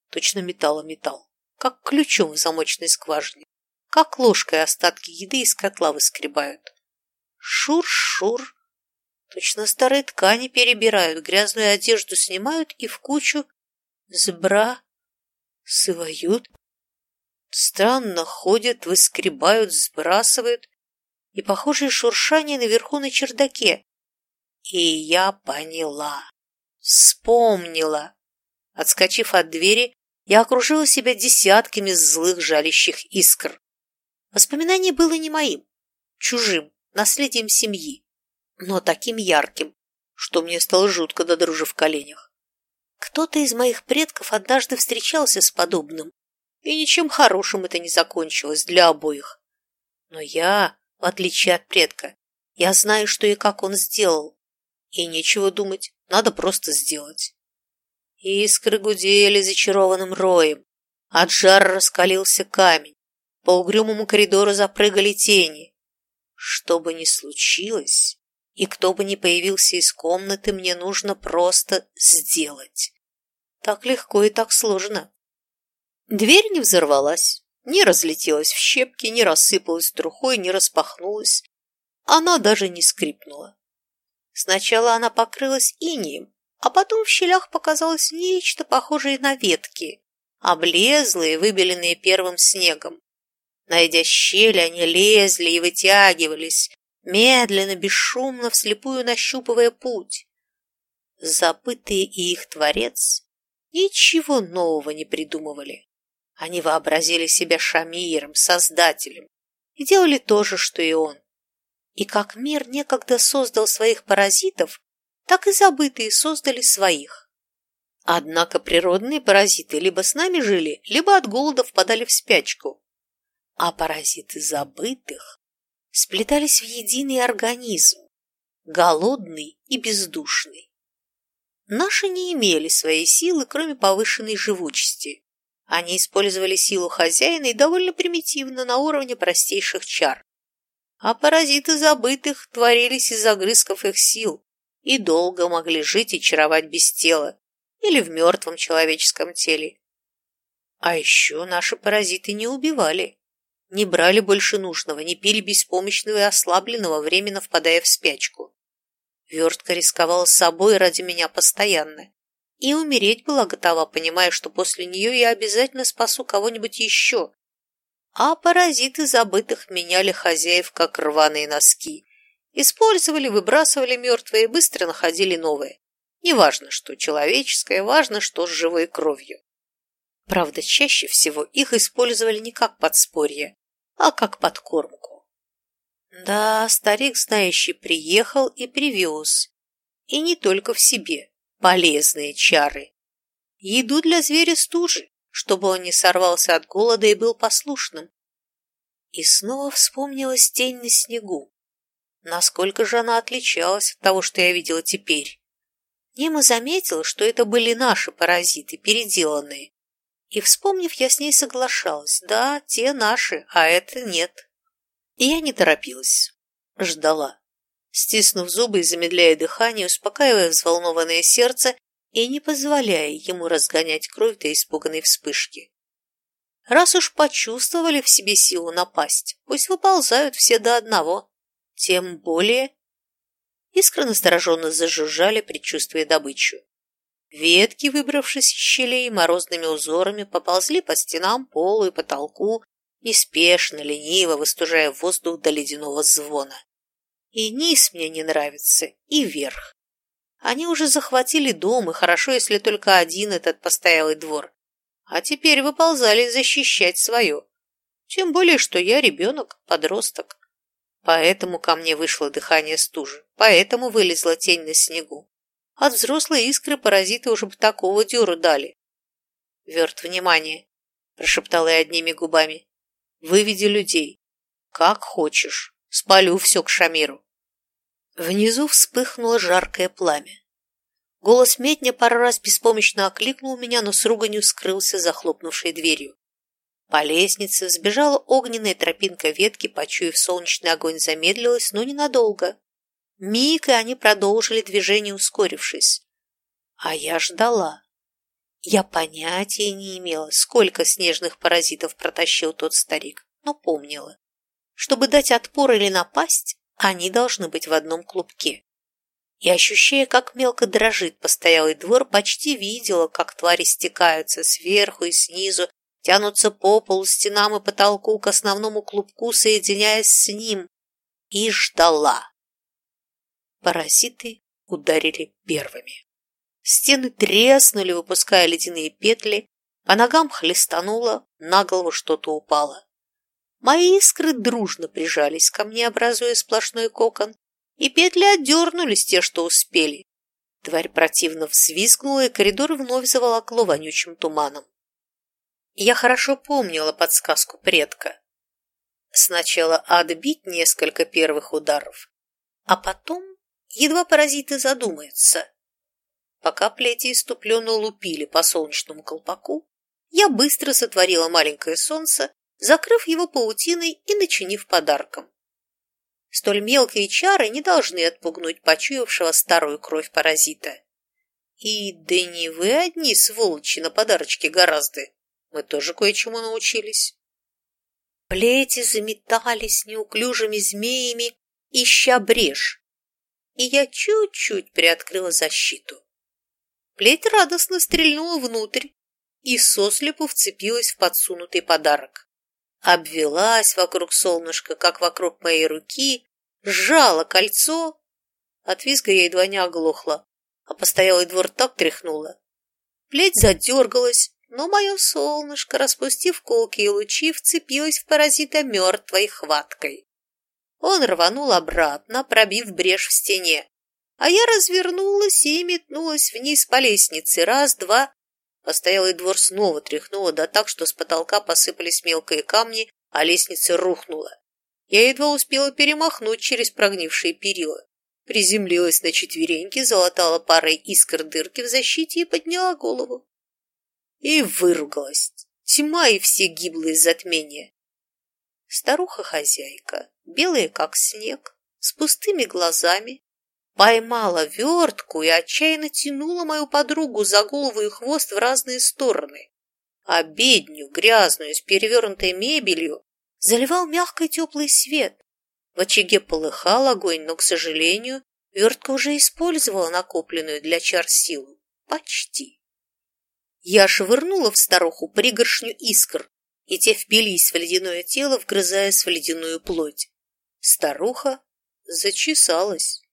Точно металла металл. Как ключом в замочной скважине. Как ложкой остатки еды из котла выскребают. Шур-шур. Точно старые ткани перебирают, грязную одежду снимают и в кучу сбра сывают. Странно ходят, выскребают, сбрасывают и похожее шуршание наверху на чердаке. И я поняла, вспомнила. Отскочив от двери, я окружила себя десятками злых жалящих искр. Воспоминание было не моим, чужим, наследием семьи, но таким ярким, что мне стало жутко до дрожи в коленях. Кто-то из моих предков однажды встречался с подобным, и ничем хорошим это не закончилось для обоих. Но я в отличие от предка. Я знаю, что и как он сделал. И нечего думать, надо просто сделать. Искры гудели зачарованным роем. От жара раскалился камень. По угрюмому коридору запрыгали тени. Что бы ни случилось, И кто бы ни появился из комнаты, мне нужно просто сделать. Так легко и так сложно. Дверь не взорвалась, не разлетелась в щепки, не рассыпалась трухой, не распахнулась. Она даже не скрипнула. Сначала она покрылась инием, а потом в щелях показалось нечто похожее на ветки, облезлые, выбеленные первым снегом. Найдя щель, они лезли и вытягивались, медленно, бесшумно, вслепую нащупывая путь. Забытые и их творец ничего нового не придумывали. Они вообразили себя Шамиром, Создателем, и делали то же, что и он. И как мир некогда создал своих паразитов, так и забытые создали своих. Однако природные паразиты либо с нами жили, либо от голода впадали в спячку. А паразиты забытых сплетались в единый организм, голодный и бездушный. Наши не имели своей силы, кроме повышенной живучести. Они использовали силу хозяина и довольно примитивно, на уровне простейших чар. А паразиты забытых творились из загрызков их сил и долго могли жить и чаровать без тела или в мертвом человеческом теле. А еще наши паразиты не убивали, не брали больше нужного, не пили беспомощного и ослабленного, временно впадая в спячку. Вертка рисковала собой ради меня постоянно и умереть была готова, понимая, что после нее я обязательно спасу кого-нибудь еще. А паразиты забытых меняли хозяев, как рваные носки. Использовали, выбрасывали мертвые и быстро находили новые. Неважно, что человеческое, важно, что с живой кровью. Правда, чаще всего их использовали не как подспорье, а как подкормку. Да, старик знающий приехал и привез. И не только в себе полезные чары. Еду для зверя стужи, чтобы он не сорвался от голода и был послушным. И снова вспомнилась тень на снегу. Насколько же она отличалась от того, что я видела теперь? Нема заметил, что это были наши паразиты, переделанные. И, вспомнив, я с ней соглашалась. Да, те наши, а это нет. И я не торопилась. Ждала стиснув зубы и замедляя дыхание, успокаивая взволнованное сердце и не позволяя ему разгонять кровь до испуганной вспышки. Раз уж почувствовали в себе силу напасть, пусть выползают все до одного. Тем более... Искры настороженно зажужжали, предчувствуя добычу. Ветки, выбравшись из щелей, морозными узорами поползли по стенам, полу и потолку, неспешно, лениво выстужая воздух до ледяного звона. И низ мне не нравится, и верх. Они уже захватили дом, и хорошо, если только один этот постоялый двор. А теперь выползали защищать свое. Тем более, что я ребенок, подросток. Поэтому ко мне вышло дыхание стужи, поэтому вылезла тень на снегу. От взрослой искры паразиты уже бы такого дёру дали. Верт, внимание, прошептала я одними губами. Выведи людей. Как хочешь. Спалю все к Шамиру. Внизу вспыхнуло жаркое пламя. Голос Медня пару раз беспомощно окликнул меня, но с руганью скрылся захлопнувшей дверью. По лестнице взбежала огненная тропинка ветки, почуяв солнечный огонь, замедлилась, но ненадолго. Миг, и они продолжили движение, ускорившись. А я ждала. Я понятия не имела, сколько снежных паразитов протащил тот старик, но помнила. Чтобы дать отпор или напасть, они должны быть в одном клубке. И, ощущая, как мелко дрожит постоялый двор, почти видела, как твари стекаются сверху и снизу, тянутся по полу, стенам и потолку к основному клубку, соединяясь с ним, и ждала. Паразиты ударили первыми. Стены треснули, выпуская ледяные петли, по ногам хлестануло, на голову что-то упало. Мои искры дружно прижались ко мне, образуя сплошной кокон, и петли отдернулись те, что успели. Тварь противно взвизгнула, и коридор вновь заволокло вонючим туманом. Я хорошо помнила подсказку предка. Сначала отбить несколько первых ударов, а потом едва паразиты задумаются. Пока плети иступленно лупили по солнечному колпаку, я быстро сотворила маленькое солнце закрыв его паутиной и начинив подарком. Столь мелкие чары не должны отпугнуть почуявшего старую кровь паразита. И да не вы одни, сволочи, на подарочки гораздо. Мы тоже кое-чему научились. Плети заметались неуклюжими змеями, ища брешь, и я чуть-чуть приоткрыла защиту. Плеть радостно стрельнула внутрь и сослепу вцепилась в подсунутый подарок. Обвелась вокруг солнышка, как вокруг моей руки, сжала кольцо. От визга я едва не оглохла, а постоялый двор так тряхнула. Плеть задергалась, но мое солнышко, распустив колки и лучи, вцепилось в паразита мертвой хваткой. Он рванул обратно, пробив брешь в стене, а я развернулась и метнулась вниз по лестнице. Раз, два. Постоялый двор снова тряхнуло, да так, что с потолка посыпались мелкие камни, а лестница рухнула. Я едва успела перемахнуть через прогнившие перила. Приземлилась на четвереньки, залатала парой искр дырки в защите и подняла голову и выругалась. Тьма и все гиблые затмения. Старуха-хозяйка, белая как снег, с пустыми глазами, поймала вертку и отчаянно тянула мою подругу за голову и хвост в разные стороны. А бедню, грязную, с перевернутой мебелью, заливал мягкий теплый свет. В очаге полыхал огонь, но, к сожалению, вертка уже использовала накопленную для чар силу. Почти. Я швырнула в старуху пригоршню искр, и те впились в ледяное тело, вгрызаясь в ледяную плоть. Старуха зачесалась.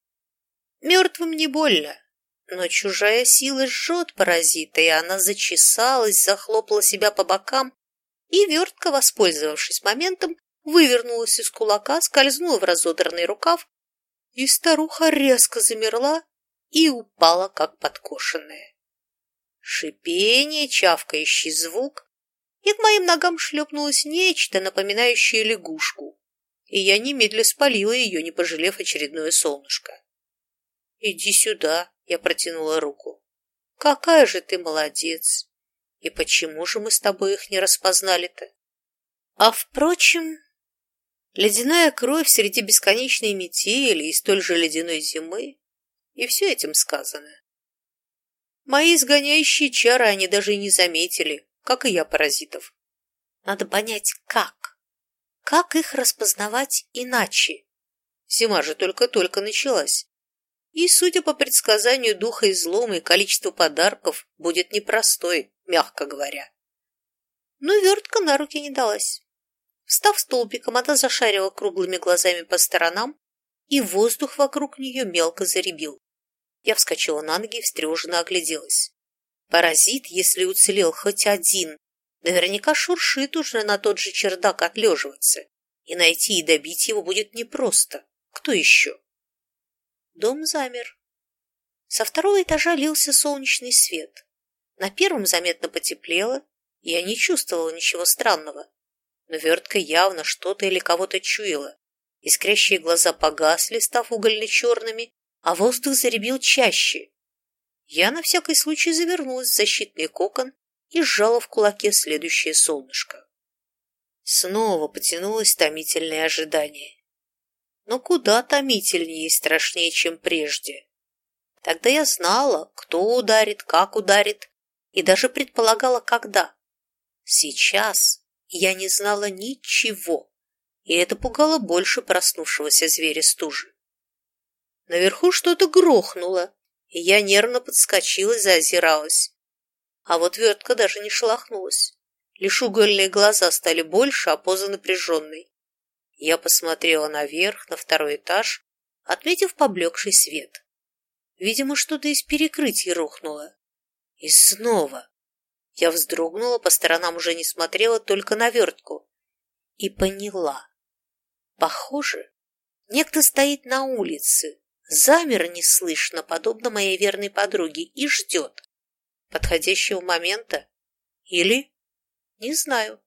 Мертвым не больно, но чужая сила жжет паразита, и она зачесалась, захлопала себя по бокам, и вертка, воспользовавшись моментом, вывернулась из кулака, скользнула в разодранный рукав, и старуха резко замерла и упала, как подкошенная шипение, чавкающий звук, и к моим ногам шлепнулось нечто, напоминающее лягушку, и я немедля спалила ее, не пожалев очередное солнышко. «Иди сюда», — я протянула руку. «Какая же ты молодец! И почему же мы с тобой их не распознали-то?» А, впрочем, ледяная кровь среди бесконечной метели и столь же ледяной зимы, и все этим сказано. Мои изгоняющие чары они даже и не заметили, как и я паразитов. Надо понять, как. Как их распознавать иначе? Зима же только-только началась. И, судя по предсказанию духа излома, и количество подарков будет непростой, мягко говоря. Но вертка на руки не далась. Встав столбиком, она зашарила круглыми глазами по сторонам, и воздух вокруг нее мелко заребил. Я вскочила на ноги и встревоженно огляделась. Паразит, если уцелел хоть один, наверняка шуршит уже на тот же чердак отлеживаться, и найти и добить его будет непросто. Кто еще? Дом замер. Со второго этажа лился солнечный свет. На первом заметно потеплело, и я не чувствовала ничего странного. Но вертка явно что-то или кого-то чуяла. Искрящие глаза погасли, став угольно-черными, а воздух заребил чаще. Я на всякий случай завернулась в защитный кокон и сжала в кулаке следующее солнышко. Снова потянулось томительное ожидание. Но куда томительнее и страшнее, чем прежде. Тогда я знала, кто ударит, как ударит, и даже предполагала, когда. Сейчас я не знала ничего, и это пугало больше проснувшегося зверя стужи. Наверху что-то грохнуло, и я нервно подскочила и заозиралась. А вот вертка даже не шелохнулась. Лишь угольные глаза стали больше, а поза напряженной. Я посмотрела наверх, на второй этаж, отметив поблекший свет. Видимо, что-то из перекрытий рухнуло. И снова. Я вздрогнула, по сторонам уже не смотрела, только на вертку. И поняла. Похоже, некто стоит на улице, замер неслышно, подобно моей верной подруге, и ждет подходящего момента или... не знаю.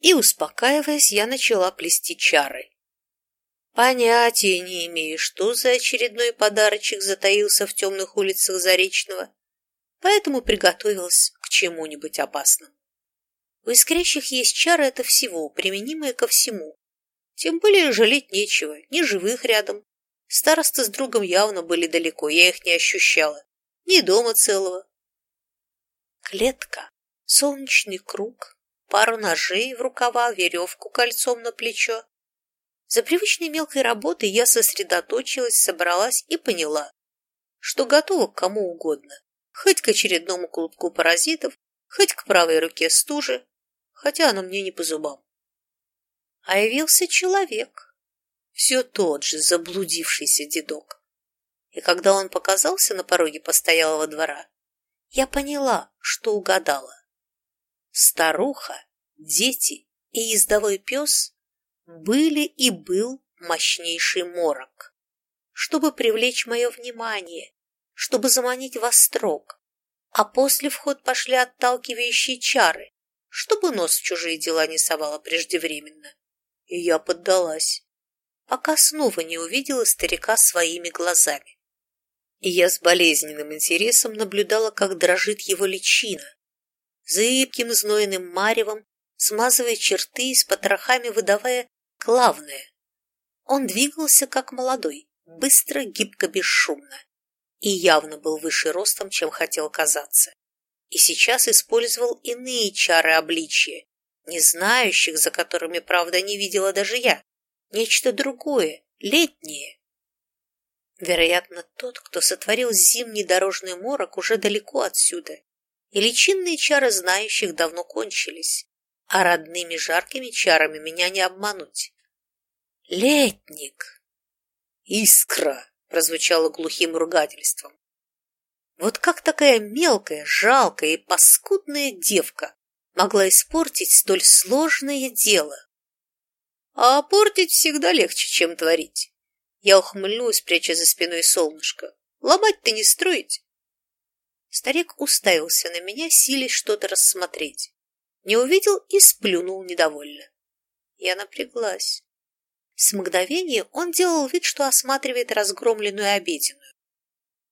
И, успокаиваясь, я начала плести чары. Понятия не имею, что за очередной подарочек затаился в темных улицах Заречного, поэтому приготовилась к чему-нибудь опасному. У искрящих есть чары это всего, применимые ко всему. Тем более жалеть нечего, ни живых рядом. Староста с другом явно были далеко, я их не ощущала. Ни дома целого. Клетка, солнечный круг, пару ножей в рукава, веревку кольцом на плечо. За привычной мелкой работой я сосредоточилась, собралась и поняла, что готова к кому угодно, хоть к очередному клубку паразитов, хоть к правой руке стужи, хотя она мне не по зубам. А явился человек, все тот же заблудившийся дедок. И когда он показался на пороге постоялого двора, я поняла, что угадала. Старуха, дети и ездовой пес были и был мощнейший морок. Чтобы привлечь мое внимание, чтобы заманить во строк, а после в ход пошли отталкивающие чары, чтобы нос в чужие дела не совала преждевременно. И я поддалась, пока снова не увидела старика своими глазами. И я с болезненным интересом наблюдала, как дрожит его личина, зыбким знойным маревом, смазывая черты и с потрохами выдавая главное. Он двигался как молодой, быстро, гибко, бесшумно и явно был выше ростом, чем хотел казаться. И сейчас использовал иные чары обличия, не знающих, за которыми, правда, не видела даже я. Нечто другое, летнее. Вероятно, тот, кто сотворил зимний дорожный морок, уже далеко отсюда, и личинные чары знающих давно кончились, а родными жаркими чарами меня не обмануть. Летник! Искра! прозвучало глухим ругательством. Вот как такая мелкая, жалкая и паскудная девка могла испортить столь сложное дело? А портить всегда легче, чем творить. Я ухмыльнулась, пряча за спиной солнышко. Ломать-то не строить. Старик уставился на меня, силясь что-то рассмотреть. Не увидел и сплюнул недовольно. Я напряглась. С мгновения он делал вид, что осматривает разгромленную обеденную.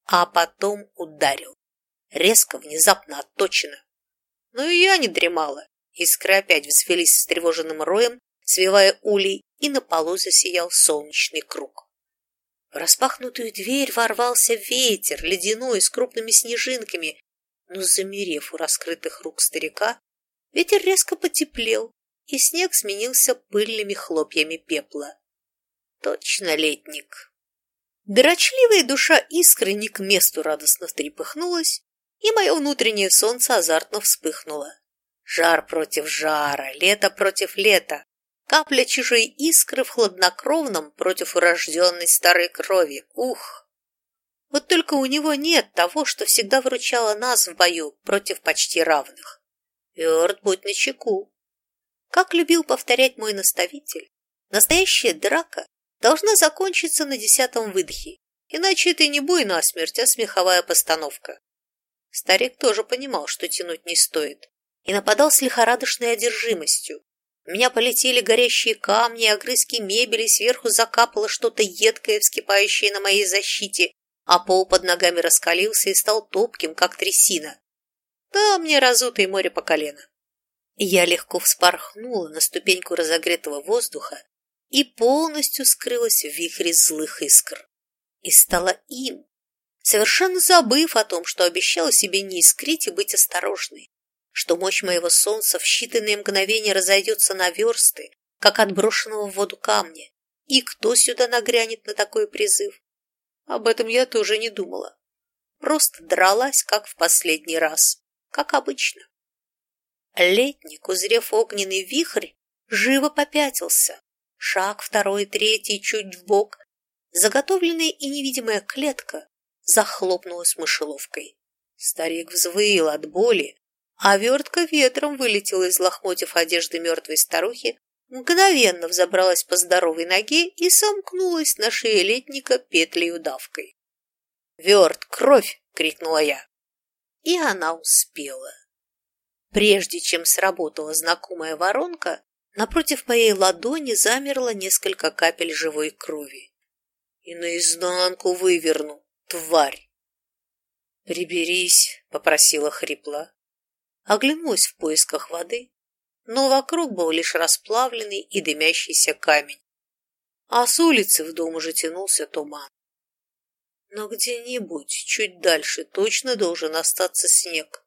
А потом ударил. Резко, внезапно, отточено. Но и я не дремала. Искры опять взвелись с тревоженным роем, свивая улей, и на полу засиял солнечный круг. В распахнутую дверь ворвался ветер, ледяной, с крупными снежинками, но, замерев у раскрытых рук старика, ветер резко потеплел, и снег сменился пыльными хлопьями пепла. Точно летник. Дрочливая душа искры не к месту радостно трепыхнулась, и мое внутреннее солнце азартно вспыхнуло. Жар против жара, лето против лета, капля чужой искры в хладнокровном против урожденной старой крови. Ух! Вот только у него нет того, что всегда выручало нас в бою против почти равных. Верт, будь начеку. Как любил повторять мой наставитель, настоящая драка должна закончиться на десятом выдохе, иначе это не бой насмерть, а смеховая постановка. Старик тоже понимал, что тянуть не стоит, и нападал с лихорадочной одержимостью. У меня полетели горящие камни, огрызки мебели, сверху закапало что-то едкое, вскипающее на моей защите, а пол под ногами раскалился и стал топким, как трясина. Да, мне разутое море по колено. Я легко вспорхнула на ступеньку разогретого воздуха и полностью скрылась в вихре злых искр. И стала им, совершенно забыв о том, что обещала себе не искрить и быть осторожной, что мощь моего солнца в считанные мгновения разойдется на версты, как отброшенного в воду камня. И кто сюда нагрянет на такой призыв? Об этом я тоже не думала. Просто дралась, как в последний раз, как обычно. Летник, узрев огненный вихрь, живо попятился, Шаг второй, третий, чуть в бок. Заготовленная и невидимая клетка захлопнулась мышеловкой. Старик взвыл от боли, а ветром вылетела из лохмотьев одежды мертвой старухи, мгновенно взобралась по здоровой ноге и сомкнулась на шее летника петлей удавкой. «Верт, кровь!» — крикнула я. И она успела. Прежде чем сработала знакомая воронка, Напротив моей ладони замерло несколько капель живой крови. И наизнанку выверну, тварь. «Приберись», — попросила хрипло. Оглянулась в поисках воды, но вокруг был лишь расплавленный и дымящийся камень. а с улицы в дом уже тянулся туман. Но где-нибудь чуть дальше точно должен остаться снег.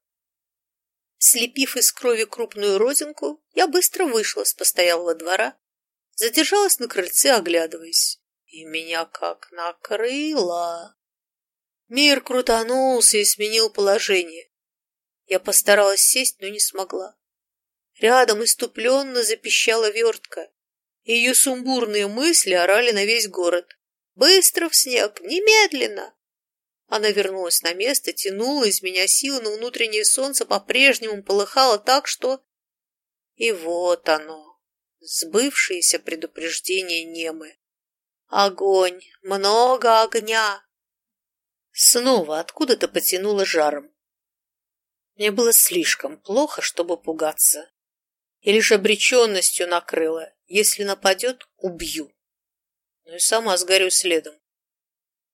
Слепив из крови крупную родинку, я быстро вышла с постоялого двора, задержалась на крыльце, оглядываясь, и меня как накрыло. Мир крутанулся и сменил положение. Я постаралась сесть, но не смогла. Рядом иступленно запищала вертка. Ее сумбурные мысли орали на весь город. «Быстро в снег! Немедленно!» Она вернулась на место, тянула из меня силы, но внутреннее солнце по-прежнему полыхало так, что... И вот оно, сбывшееся предупреждение Немы. Огонь, много огня. Снова откуда-то потянуло жаром. Мне было слишком плохо, чтобы пугаться. И лишь обреченностью накрыло. Если нападет, убью. Ну и сама сгорю следом.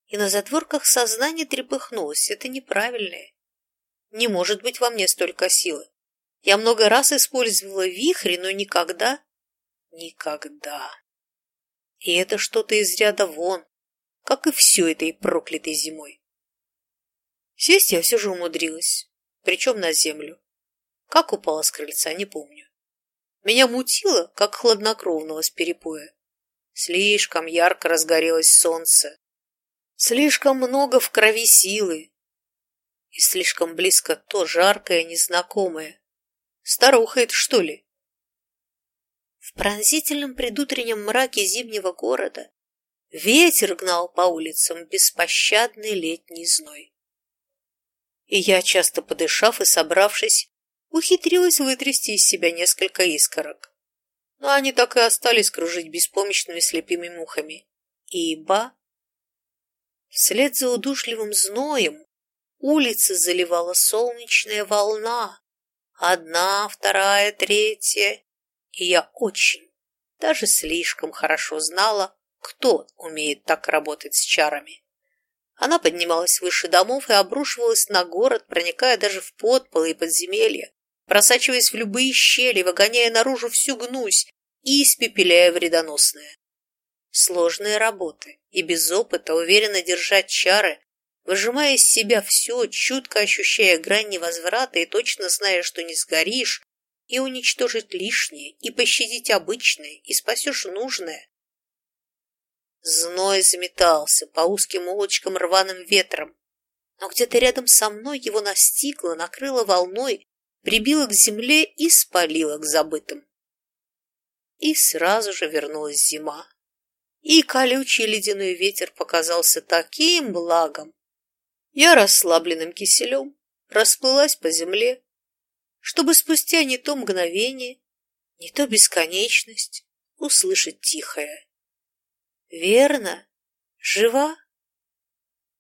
И на затворках сознание трепыхнулось. Это неправильное. Не может быть во мне столько силы. Я много раз использовала вихри, но никогда... Никогда. И это что-то из ряда вон, как и все этой проклятой зимой. Сесть я все же умудрилась, причем на землю. Как упала с крыльца, не помню. Меня мутило, как хладнокровного с перепоя. Слишком ярко разгорелось солнце. Слишком много в крови силы. И слишком близко то жаркое, незнакомое. Старуха это, что ли? В пронзительном предутреннем мраке зимнего города ветер гнал по улицам беспощадный летний зной. И я, часто подышав и собравшись, ухитрилась вытрясти из себя несколько искорок. Но они так и остались кружить беспомощными слепыми мухами. Ибо вслед за удушливым зноем улицы заливала солнечная волна. Одна, вторая, третья. И я очень, даже слишком хорошо знала, кто умеет так работать с чарами. Она поднималась выше домов и обрушивалась на город, проникая даже в подполы и подземелья, просачиваясь в любые щели, выгоняя наружу всю гнусь и испепеляя вредоносное. Сложные работы и без опыта уверенно держать чары, выжимая из себя все, чутко ощущая грань невозврата и точно зная, что не сгоришь, и уничтожить лишнее, и пощадить обычное, и спасешь нужное. Зной заметался по узким улочкам рваным ветром, но где-то рядом со мной его настигло, накрыло волной, прибила к земле и спалила к забытым. И сразу же вернулась зима. И колючий ледяной ветер показался таким благом. Я расслабленным киселем расплылась по земле, чтобы спустя не то мгновение, не то бесконечность услышать тихое. Верно? Жива?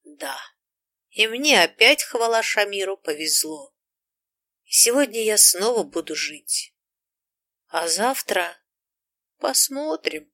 Да. И мне опять, хвала Шамиру, повезло. Сегодня я снова буду жить. А завтра посмотрим.